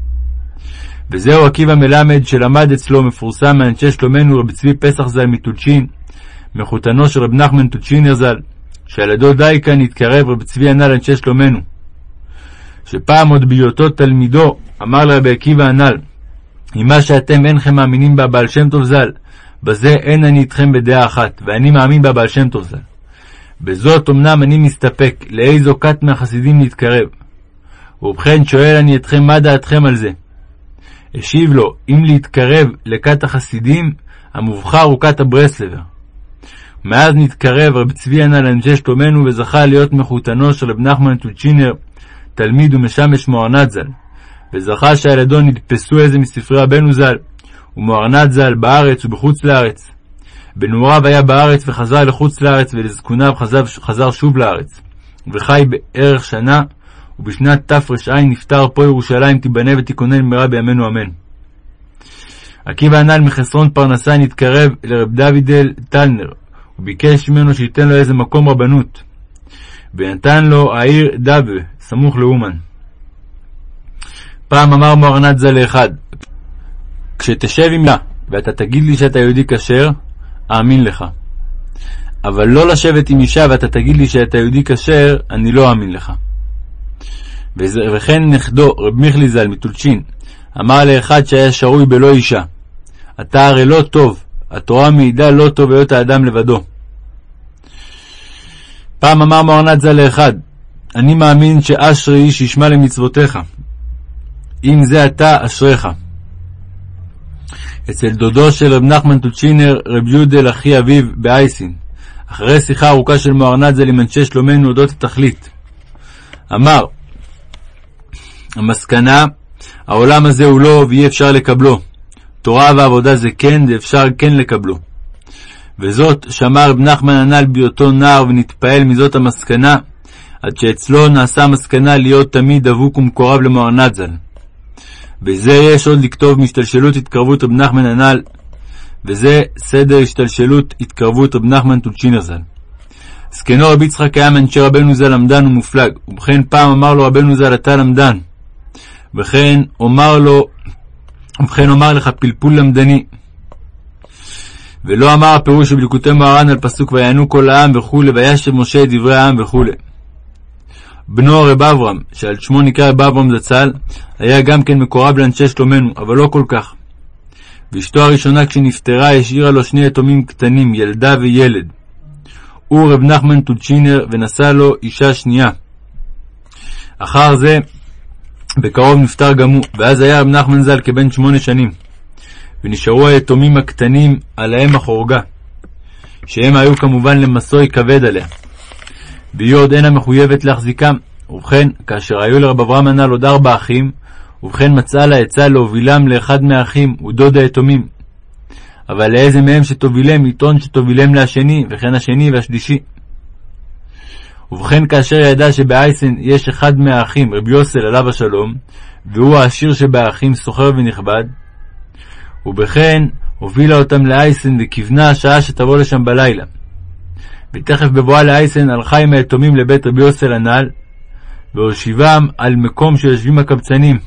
וזהו עקיבא מלמד שלמד אצלו מפורסם מאנשי שלומנו רבי צבי פסח ז"ל מטולצ'ין, מחותנו של רב נחמן טולצ'ינר ז"ל, שעל ידו די כאן התקרב רבי צבי הנ"ל אנשי שלומנו. שפעם עוד בהיותו תלמידו אמר לרבי עקיבא הנ"ל, מה שאתם אינכם מאמינים בה בעל שם טוב ז"ל, בזה אין אני איתכם בדעה אחת, ואני מאמין בה בעל שם טוב ז"ל. בזאת אמנם אני מסתפק, לאיזו כת מהחסידים להתקרב. ובכן שואל אני אתכם מה דעתכם על זה. השיב לו, אם להתקרב לכת החסידים, המובחר הוא כת הברסלבר. מאז נתקרב רב צבי הנ"ל לאנשי שלומנו וזכה להיות מחותנו של רב נחמן טוצ'ינר, תלמיד ומשמש מוהרנת ז"ל, וזכה שעל ידו נדפסו איזה מספרי רבנו ז"ל, ומוהרנת ז"ל בארץ ובחוץ לארץ. בנעוריו היה בארץ וחזר לחוץ לארץ, ולזקוניו חזר, חזר שוב לארץ. וחי בערך שנה, ובשנת תר"ע נפטר פה ירושלים תיבנה ותיכונן במהרה בימינו אמן. עקיבא הנ"ל מחסרון פרנסה נתקרב לרב דוידל טלנר, וביקש ממנו שייתן לו איזה מקום רבנות. ונתן לו העיר דבה, סמוך לאומן. פעם אמר מוהרנת ז"ל לאחד, כשתשב עמלה ואתה תגיד לי שאתה יהודי כשר, אאמין לך. אבל לא לשבת עם אישה ואתה תגיד לי שאתה יהודי כשר, אני לא אאמין לך. וכן נכדו, רב מיכלי ז"ל מטולצ'ין, אמר לאחד שהיה שרוי בלא אישה, אתה הרי לא טוב, התורה מעידה לא טוב היות האדם לבדו. פעם אמר מוהרנת ז"ל לאחד, אני מאמין שאשרי איש ישמע למצוותיך. אם זה אתה, אשריך. אצל דודו של רב נחמן טוצ'ינר, רב יודל אחי אביו באייסין, אחרי שיחה ארוכה של מוהרנת ז"ל עם אנשי שלומנו אודות התכלית. אמר, המסקנה, העולם הזה הוא לא ואי אפשר לקבלו. תורה ועבודה זה כן, ואפשר כן לקבלו. וזאת שמע רב נחמן הנ"ל בהיותו נער ונתפעל מזאת המסקנה, עד שאצלו נעשה המסקנה להיות תמיד דבוק ומקורב למוהרנת ז"ל. וזה יש עוד לכתוב מהשתלשלות התקרבות רב נחמן הנ"ל, וזה סדר השתלשלות התקרבות רב נחמן טולצ'ינר ז"ל. זקנו רבי יצחק היה מאנשי רבנו ז"ל למדן ומופלג, ובכן פעם אמר לו רבנו ז"ל אתה למדן. וכן אומר לו, ובכן אומר לך פלפול למדני. ולא אמר הפירוש שבליקוטי מוהר"ן על פסוק ויענו כל העם וכולי, וישב משה את דברי העם וכולי. בנו הרב אברהם, שעל שמו נקרא רב אברהם זצ"ל, היה גם כן מקורב לאנשי שלומנו, אבל לא כל כך. ואשתו הראשונה כשנפטרה השאירה לו שני יתומים קטנים, ילדה וילד. הוא רב נחמן טולצ'ינר, ונשא לו אישה שנייה. אחר זה, בקרוב נפטר גם הוא, ואז היה רב נחמן ז"ל כבן שמונה שנים. ונשארו היתומים הקטנים על האם החורגה, שהם היו כמובן למסוי כבד עליה. והיא עוד אינה מחויבת להחזיקם. ובכן, כאשר היו לרב אברהם הנ"ל עוד ארבע אחים, ובכן מצאה לה עצה להובילם לאחד מהאחים, הוא דוד היתומים. אבל לאיזה מהם שתובילם, יטעון שתובילם להשני, וכן השני והשלישי. ובכן, כאשר ידע שבאייסן יש אחד מהאחים, רבי יוסל עליו השלום, והוא העשיר שבאחים, סוחר ונכבד, ובכן, הובילה אותם לאייסן וכיוונה השעה שתבוא לשם בלילה. ותכף בבואה לאייסן הלכה עם היתומים לבית רבי יוסל הנ"ל, והושיבם על מקום שיושבים הקבצנים.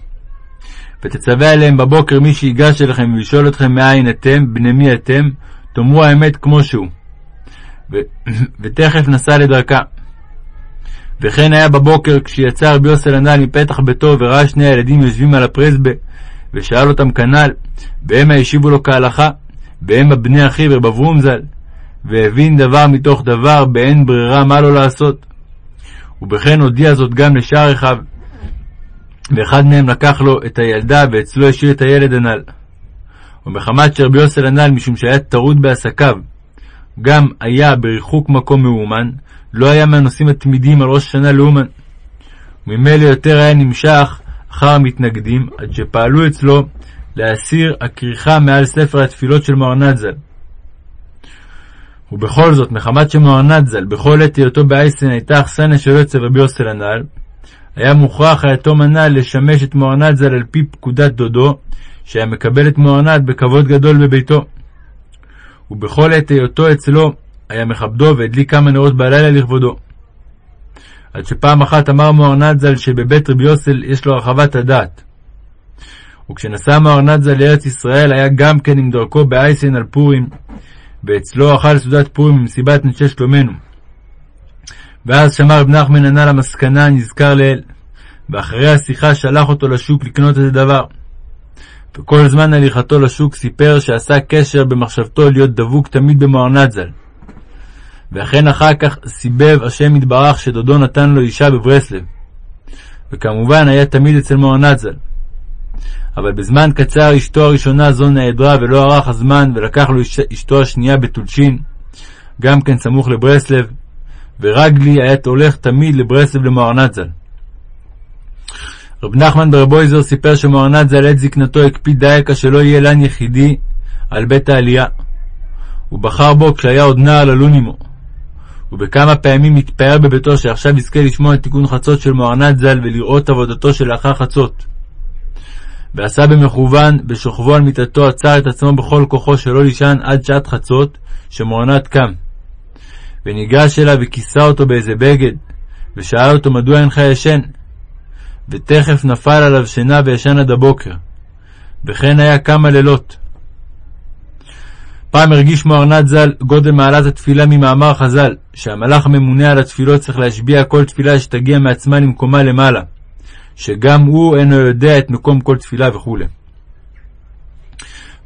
ותצווה עליהם בבוקר מי שיגש אליכם וישאול אתכם מאין אתם, בני מי אתם, תאמרו האמת כמו שהוא. ו... <clears throat> ותכף נסע לדרכה. וכן היה בבוקר כשיצא רבי יוסל הנ"ל מפתח ביתו וראה שני הילדים יושבים על הפרסבה, ושאל אותם כנ"ל, והמה השיבו לו כהלכה, והמה בני אחיו רב אברום ז"ל, והבין דבר מתוך דבר, באין ברירה מה לו לעשות. ובכן הודיע זאת גם לשאר אחיו, ואחד מהם לקח לו את הילדה, ואצלו השאיר את הילד הנ"ל. ומחמת שרבי יוסל הנ"ל, משום שהיה טרוד בעסקיו, גם היה בריחוק מקום מאומן, לא היה מהנושאים התמידים על ראש השנה לאומן. וממילא יותר היה נמשך אחר המתנגדים, עד שפעלו אצלו להסיר הכריכה מעל ספר התפילות של מוהרנ"ת ז"ל. ובכל זאת, מחמת שמוהרנ"ת ז"ל, בכל עת היותו באייסן הייתה אכסניה שלו אצל רבי יוסל הנ"ל, היה מוכרח היתום הנ"ל לשמש את מוהרנ"ת ז"ל על פי פקודת דודו, שהיה מקבל את מוהרנ"ת בכבוד גדול בביתו. ובכל עת היותו אצלו, היה מכבדו והדליק כמה נרות בלילה לכבודו. עד שפעם אחת אמר מוהרנ"ת ז"ל שבבית רבי יוסל יש לו רחבת הדעת. וכשנסע מוהרנ"ת ז"ל לארץ ישראל היה גם כן עם דרכו באייסן על פורים, ואצלו אכל סעודת פורים במסיבת נשי שלומנו. ואז שמע רב נחמן הנ"ל המסקנה הנזכר לעיל, ואחרי השיחה שלח אותו לשוק לקנות איזה דבר. וכל זמן הליכתו לשוק סיפר שעשה קשר במחשבתו להיות דבוק תמיד במוהרנ"ת ז"ל. ואכן אחר כך סיבב השם יתברך שדודו נתן לו אישה בברסלב. וכמובן היה תמיד אצל מוהרנ"ת ז"ל. אבל בזמן קצר אשתו הראשונה זו נעדרה ולא ארך הזמן ולקח לו אשתו השנייה בתולשין, גם כן סמוך לברסלב, ורגלי היה הולך תמיד לברסלב למוהרנ"ת ז"ל. רב נחמן ברבויזר סיפר שמוהרנ"ת ז"ל עת זקנתו הקפיד דייקה שלא יהיה לן יחידי על בית העלייה. הוא בחר בו כשהיה עוד נער ללון עמו. ובכמה פעמים התפאר בביתו שעכשיו יזכה לשמוע את תיקון חצות של מוהרנ"ת ז"ל ולראות עבודתו שלאחר חצות. ועשה במכוון, בשוכבו על מיטתו עצר את עצמו בכל כוחו שלא לישן עד שעת חצות, שמוהרנ"ת קם. וניגש אליו וכיסה אותו באיזה בגד, ושאל אותו מדוע אינך ישן. ותכף נפל עליו שינה וישן עד הבוקר. וכן היה כמה לילות. פעם הרגיש מוהרנ"ת ז"ל גודל מעלת התפילה ממאמר חז"ל, שהמלאך הממונה על התפילות צריך להשביע כל תפילה שתגיע מעצמה למקומה למעלה, שגם הוא אינו יודע את מקום כל תפילה וכו'.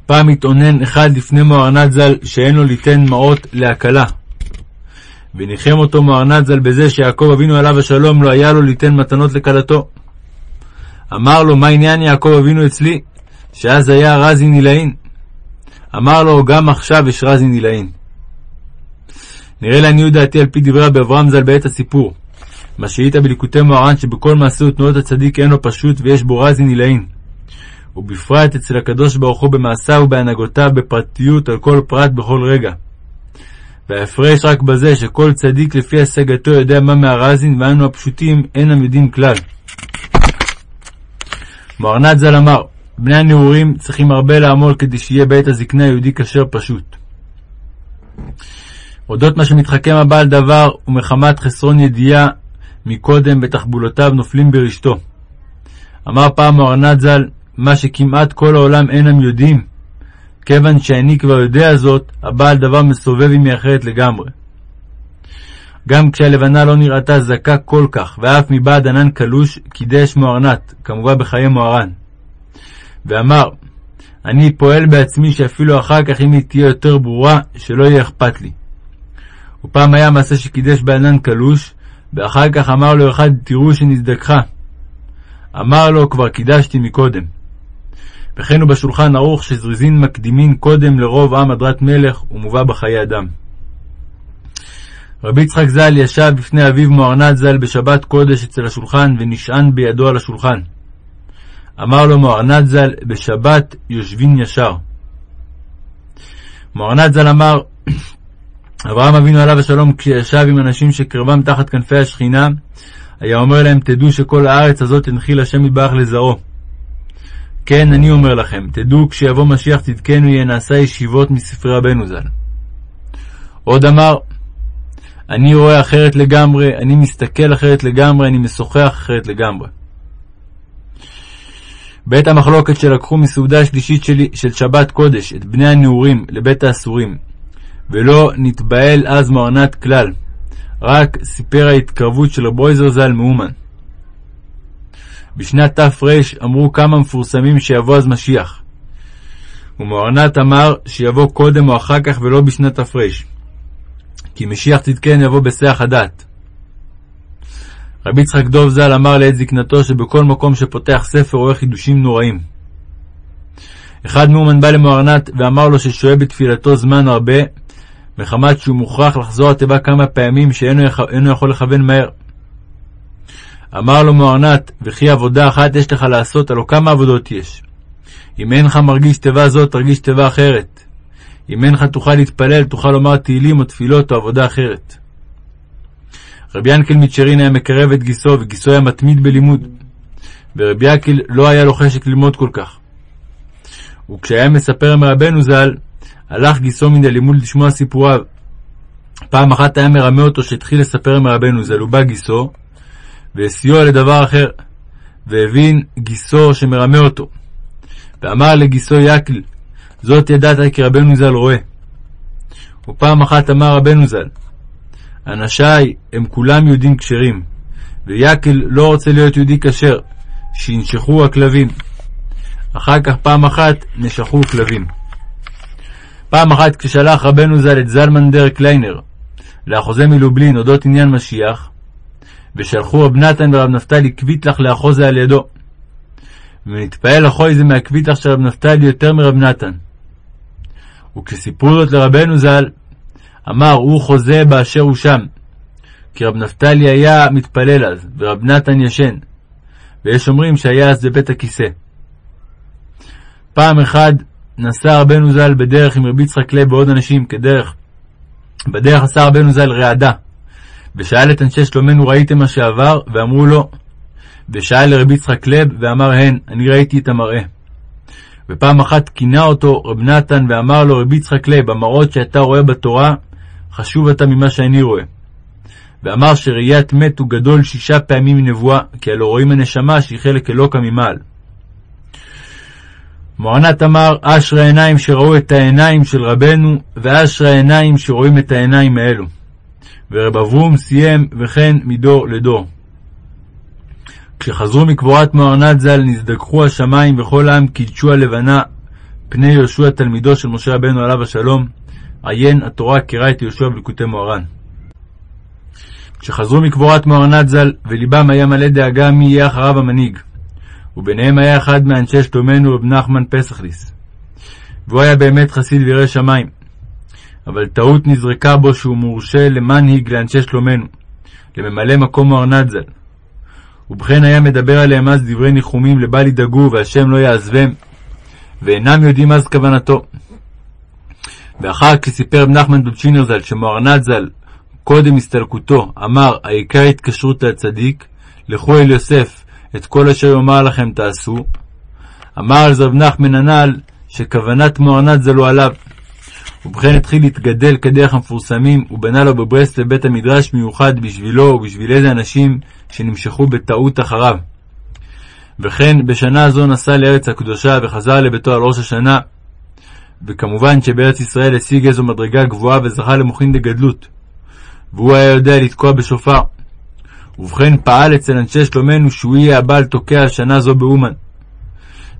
פעם התאונן אחד לפני מוהרנ"ת ז"ל שאין לו ליתן מעות להקלה. וניחם אותו מוהרנ"ת ז"ל בזה שיעקב אבינו עליו השלום לא היה לו ליתן מתנות לכלתו. אמר לו, מה עניין יעקב אבינו אצלי? שאז היה רזי נילאין. אמר לו, גם עכשיו יש רזי נילאין. נראה לעניות דעתי על פי דברי רבי אברהם ז"ל בעת הסיפור. מה שהיית בליקוטי מוהר"ן שבכל מעשה ותנועות הצדיק אין לו פשוט ויש בו רזי נילאין. ובפרט אצל הקדוש ברוך הוא במעשיו ובהנהגותיו בפרטיות על כל פרט בכל רגע. וההפרש רק בזה שכל צדיק לפי השגתו יודע מה מהרזין ואנו הפשוטים אינם יודעים כלל. מוהרנ"ת ז"ל אמר, בני הנעורים צריכים הרבה לעמול כדי שיהיה בעת הזקנה יהודי כשר פשוט. אודות מה שמתחכם הבעל דבר ומחמת חסרון ידיעה מקודם בתחבולותיו נופלים ברשתו. אמר פעם מוהרנ"ת ז"ל, מה שכמעט כל העולם אינם יודעים, כיוון שאני כבר יודע זאת, הבעל דבר מסובב עמי אחרת לגמרי. גם כשהלבנה לא נראתה זכה כל כך, ואף מבעד ענן קלוש, קידש מוהרנת, כמובן בחיי מוהר"ן. ואמר, אני פועל בעצמי שאפילו אחר כך אם היא תהיה יותר ברורה, שלא יהיה אכפת לי. ופעם היה מעשה שקידש בענן קלוש, ואחר כך אמר לו אחד, תראו שנזדקך. אמר לו, כבר קידשתי מקודם. וכן הוא בשולחן ערוך שזריזין מקדימין קודם לרוב עם הדרת מלך ומובא בחיי אדם. רבי יצחק ז"ל ישב בפני אביו מוהרנת ז"ל בשבת קודש אצל השולחן ונשען בידו על השולחן. אמר לו מוהרנת ז"ל, בשבת יושבין ישר. מוהרנת ז"ל אמר, אברהם אבינו עליו השלום, כשישב עם אנשים שקרבם תחת כנפי השכינה, היה אומר להם, תדעו שכל הארץ הזאת הנחיל השם יתברך לזרעו. כן, אני אומר לכם, תדעו כשיבוא משיח צדקנו יהיה נעשה ישיבות מספרי רבנו ז"ל. עוד אמר, אני רואה אחרת לגמרי, אני מסתכל אחרת לגמרי, אני משוחח אחרת לגמרי. בעת המחלוקת שלקחו מסעודה השלישית שלי, של שבת קודש את בני הנעורים לבית האסורים, ולא נתבהל אז מוענת כלל, רק סיפר ההתקרבות של רב אויזר ז"ל מאומן. בשנת תר אמרו כמה מפורסמים שיבוא אז משיח. ומוענת אמר שיבוא קודם או אחר כך ולא בשנת תר. כי משיח צדקן יבוא בסח הדת. רבי יצחק דוב ז"ל אמר לעת זקנתו שבכל מקום שפותח ספר רואה חידושים נוראים. אחד מאומן בא למוהרנת ואמר לו ששוהה בתפילתו זמן הרבה, מחמת שהוא מוכרח לחזור התיבה כמה פעמים שאינו יכול לכוון מהר. אמר לו מוהרנת, וכי עבודה אחת יש לך לעשות, הלא כמה עבודות יש. אם אינך מרגיש תיבה זאת, תרגיש תיבה אחרת. אם אינך תוכל להתפלל, תוכל לומר תהילים או תפילות או עבודה אחרת. רבי ינקל מצ'רין היה מקרב את גיסו, וגיסו היה מתמיד בלימוד. ורבי יקל לא היה לו חשק ללמוד כל כך. וכשהיה מספר מרבנו ז"ל, הלך גיסו מן הלימוד לשמוע סיפוריו. פעם אחת היה מרמה אותו שהתחיל לספר מרבנו ז"ל, הוא בא גיסו, והסיוע לדבר אחר, והבין גיסו שמרמה אותו. ואמר לגיסו יקל, זאת ידעת כי רבנו ז"ל רואה. ופעם אחת אמר רבנו ז"ל, אנשיי הם כולם יהודים כשרים, ויקל לא רוצה להיות יהודי כשר, שינשכו הכלבים. אחר כך פעם אחת נשכו כלבים. פעם אחת כששלח רבנו ז"ל את זלמן דר קליינר לאחוזה מלובלין אודות עניין משיח, ושלחו רב נתן ורב נפתלי קוויטלח לאחוזה על ידו. ונתפעל אחוי זה מהקוויטלח של רב נפתלי יותר מרב נתן. וכשסיפרו זאת לרבנו ז"ל, אמר הוא חוזה באשר הוא שם. כי רב נפתלי היה מתפלל אז, ורב נתן ישן, ויש אומרים שהיה אז בבית הכיסא. פעם אחד נסע רבנו ז"ל בדרך עם רבי יצחק לב ועוד אנשים כדרך. בדרך עשה רבנו ז"ל רעדה, ושאל את אנשי שלומנו ראיתם מה שעבר? ואמרו לו. ושאל לרבי יצחק לב ואמר הן, אני ראיתי את המראה. ופעם אחת כינה אותו רב נתן ואמר לו רבי יצחק לב, המראות שאתה רואה בתורה, חשוב אתה ממה שאני רואה. ואמר שראיית מת הוא גדול שישה פעמים מנבואה, כי הלא רואים הנשמה שהיא חלק אלוקה ממעל. מוענת אמר, אשרי העיניים שראו את העיניים של רבנו, ואשרי העיניים שרואים את העיניים האלו. ורב אברום סיים, וכן מדור לדור. כשחזרו מקבורת מוענת ז"ל, נזדככו השמיים, וכל העם קידשו הלבנה, פני יהושע תלמידו של משה רבנו עליו השלום, עיין התורה קרא את יהושע בלקוטי מוהר"ן. כשחזרו מקבורת מוהרנת ז"ל, וליבם היה מלא דאגה מי יהיה אחריו המנהיג. וביניהם היה אחד מאנשי שלומנו רב נחמן פסחליס. והוא היה באמת חסיד וירא שמיים. אבל טעות נזרקה בו שהוא מורשה למנהיג לאנשי שלומנו, לממלא מקום מוהרנת ז"ל. ובכן היה מדבר עליהם אז דברי ניחומים לבל ידאגו והשם לא יעזבם, ואינם יודעים אז כוונתו. ואחר כשסיפר רב נחמן דודשינר ז"ל שמוהרנת ז"ל קודם הסתלקותו אמר העיקר התקשרות לצדיק, לכו אל יוסף את כל אשר יאמר לכם תעשו. אמר על זה רב נחמן הנ"ל שכוונת מוהרנת ז"ל הוא עליו. ובכן התחיל להתגדל כדרך המפורסמים, ובנה לו בברסלב בית המדרש מיוחד בשבילו ובשביל איזה אנשים שנמשכו בטעות אחריו. וכן בשנה זו נסע לארץ הקדושה וחזר לביתו על ראש השנה. וכמובן שבארץ ישראל השיג איזו מדרגה גבוהה וזכה למוחין דגדלות. והוא היה יודע לתקוע בשופר. ובכן פעל אצל אנשי שלומנו שהוא יהיה הבעל תוקע שנה זו באומן.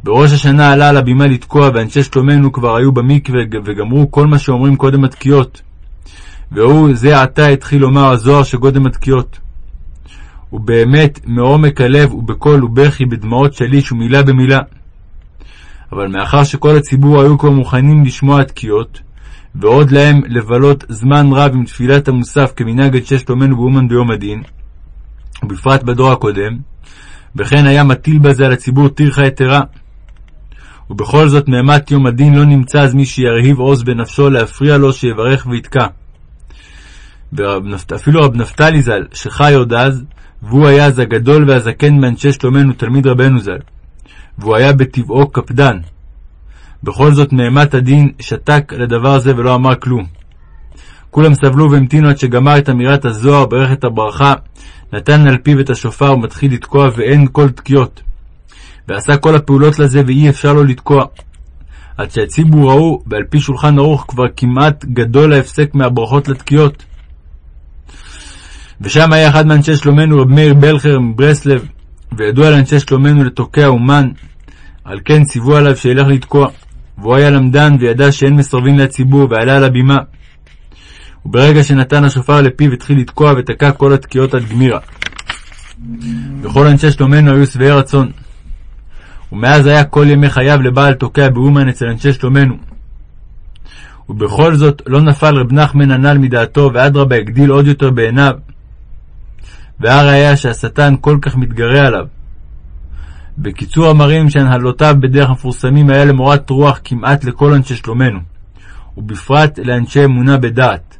בראש השנה עלה על הבימה לתקוע, ואנשי שלומנו כבר היו במקווה וגמרו כל מה שאומרים קודם התקיעות. והוא זה עתה התחיל לומר הזוהר שקודם התקיעות. ובאמת, מעומק הלב ובקול ובכי בדמעות שליש ומילה במילה. אבל מאחר שכל הציבור היו כבר מוכנים לשמוע התקיעות, ועוד להם לבלות זמן רב עם תפילת המוסף כמנהג אנשי שלומנו באומן ביום הדין, ובפרט בדור הקודם, וכן היה מטיל בזה על הציבור טרחה יתרה. ובכל זאת מאימת יום הדין לא נמצא אז מי שירהיב עוז בנפשו להפריע לו שיברך ויתקע. אפילו רב נפתלי ז"ל, שחי עוד אז, והוא היה אז הגדול והזקן מאנשי שלומנו, תלמיד רבנו ז"ל, והוא היה בטבעו קפדן. בכל זאת מאימת הדין שתק לדבר זה ולא אמר כלום. כולם סבלו והמתינו עד שגמר את אמירת הזוהר, ברך את הברכה, נתן על פיו את השופר ומתחיל לתקוע ואין כל תקיעות. ועשה כל הפעולות לזה ואי אפשר לו לתקוע. עד שהציבור ראו, ועל פי שולחן ערוך כבר כמעט גדול ההפסק מהברכות לתקיעות. ושם היה אחד מאנשי שלומנו, רב מאיר בלחר מברסלב, וידוע לאנשי שלומנו לתוקע אומן, על כן ציוו עליו שילך לתקוע. והוא היה למדן וידע שאין מסרבים לציבור, ועלה על הבימה. וברגע שנתן השופר לפיו התחיל לתקוע ותקע כל התקיעות עד גמירה. וכל אנשי שלומנו היו שבעי רצון. ומאז היה כל ימי חייו לבעל תוקע באומן אצל אנשי שלומנו. ובכל זאת לא נפל רב נחמן הנ"ל מדעתו, ואדרבה הגדיל עוד יותר בעיניו. והראיה שהשטן כל כך מתגרה עליו. בקיצור המראים שהנהלותיו בדרך המפורסמים היה למורת רוח כמעט לכל אנשי שלומנו, ובפרט לאנשי אמונה בדעת.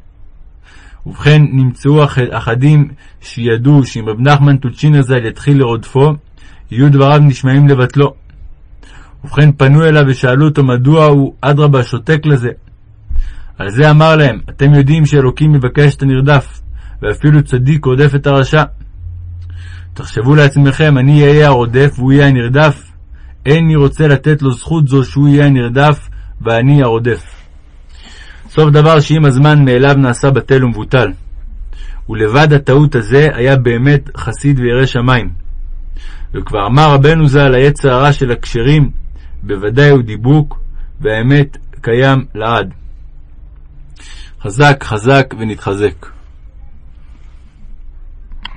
ובכן, נמצאו אחדים שידעו שאם רב נחמן טולצ'ינר ז"ל יתחיל לרודפו, יהיו דבריו נשמעים לבטלו. ובכן, פנו אליו ושאלו אותו מדוע הוא אדרבה שותק לזה. על זה אמר להם, אתם יודעים שאלוקים מבקש את הנרדף, ואפילו צדיק רודף את הרשע. תחשבו לעצמכם, אני אהיה הרודף והוא יהיה הנרדף? איני רוצה לתת לו זכות זו שהוא יהיה הנרדף ואני הרודף. סוף דבר שעם הזמן מאליו נעשה בטל ומבוטל. ולבד הטעות הזה היה באמת חסיד וירא שמיים. וכבר אמר רבנו ז"ל, היצר הרע של הכשרים, בוודאי הוא דיבוק, והאמת קיים לעד. חזק חזק ונתחזק.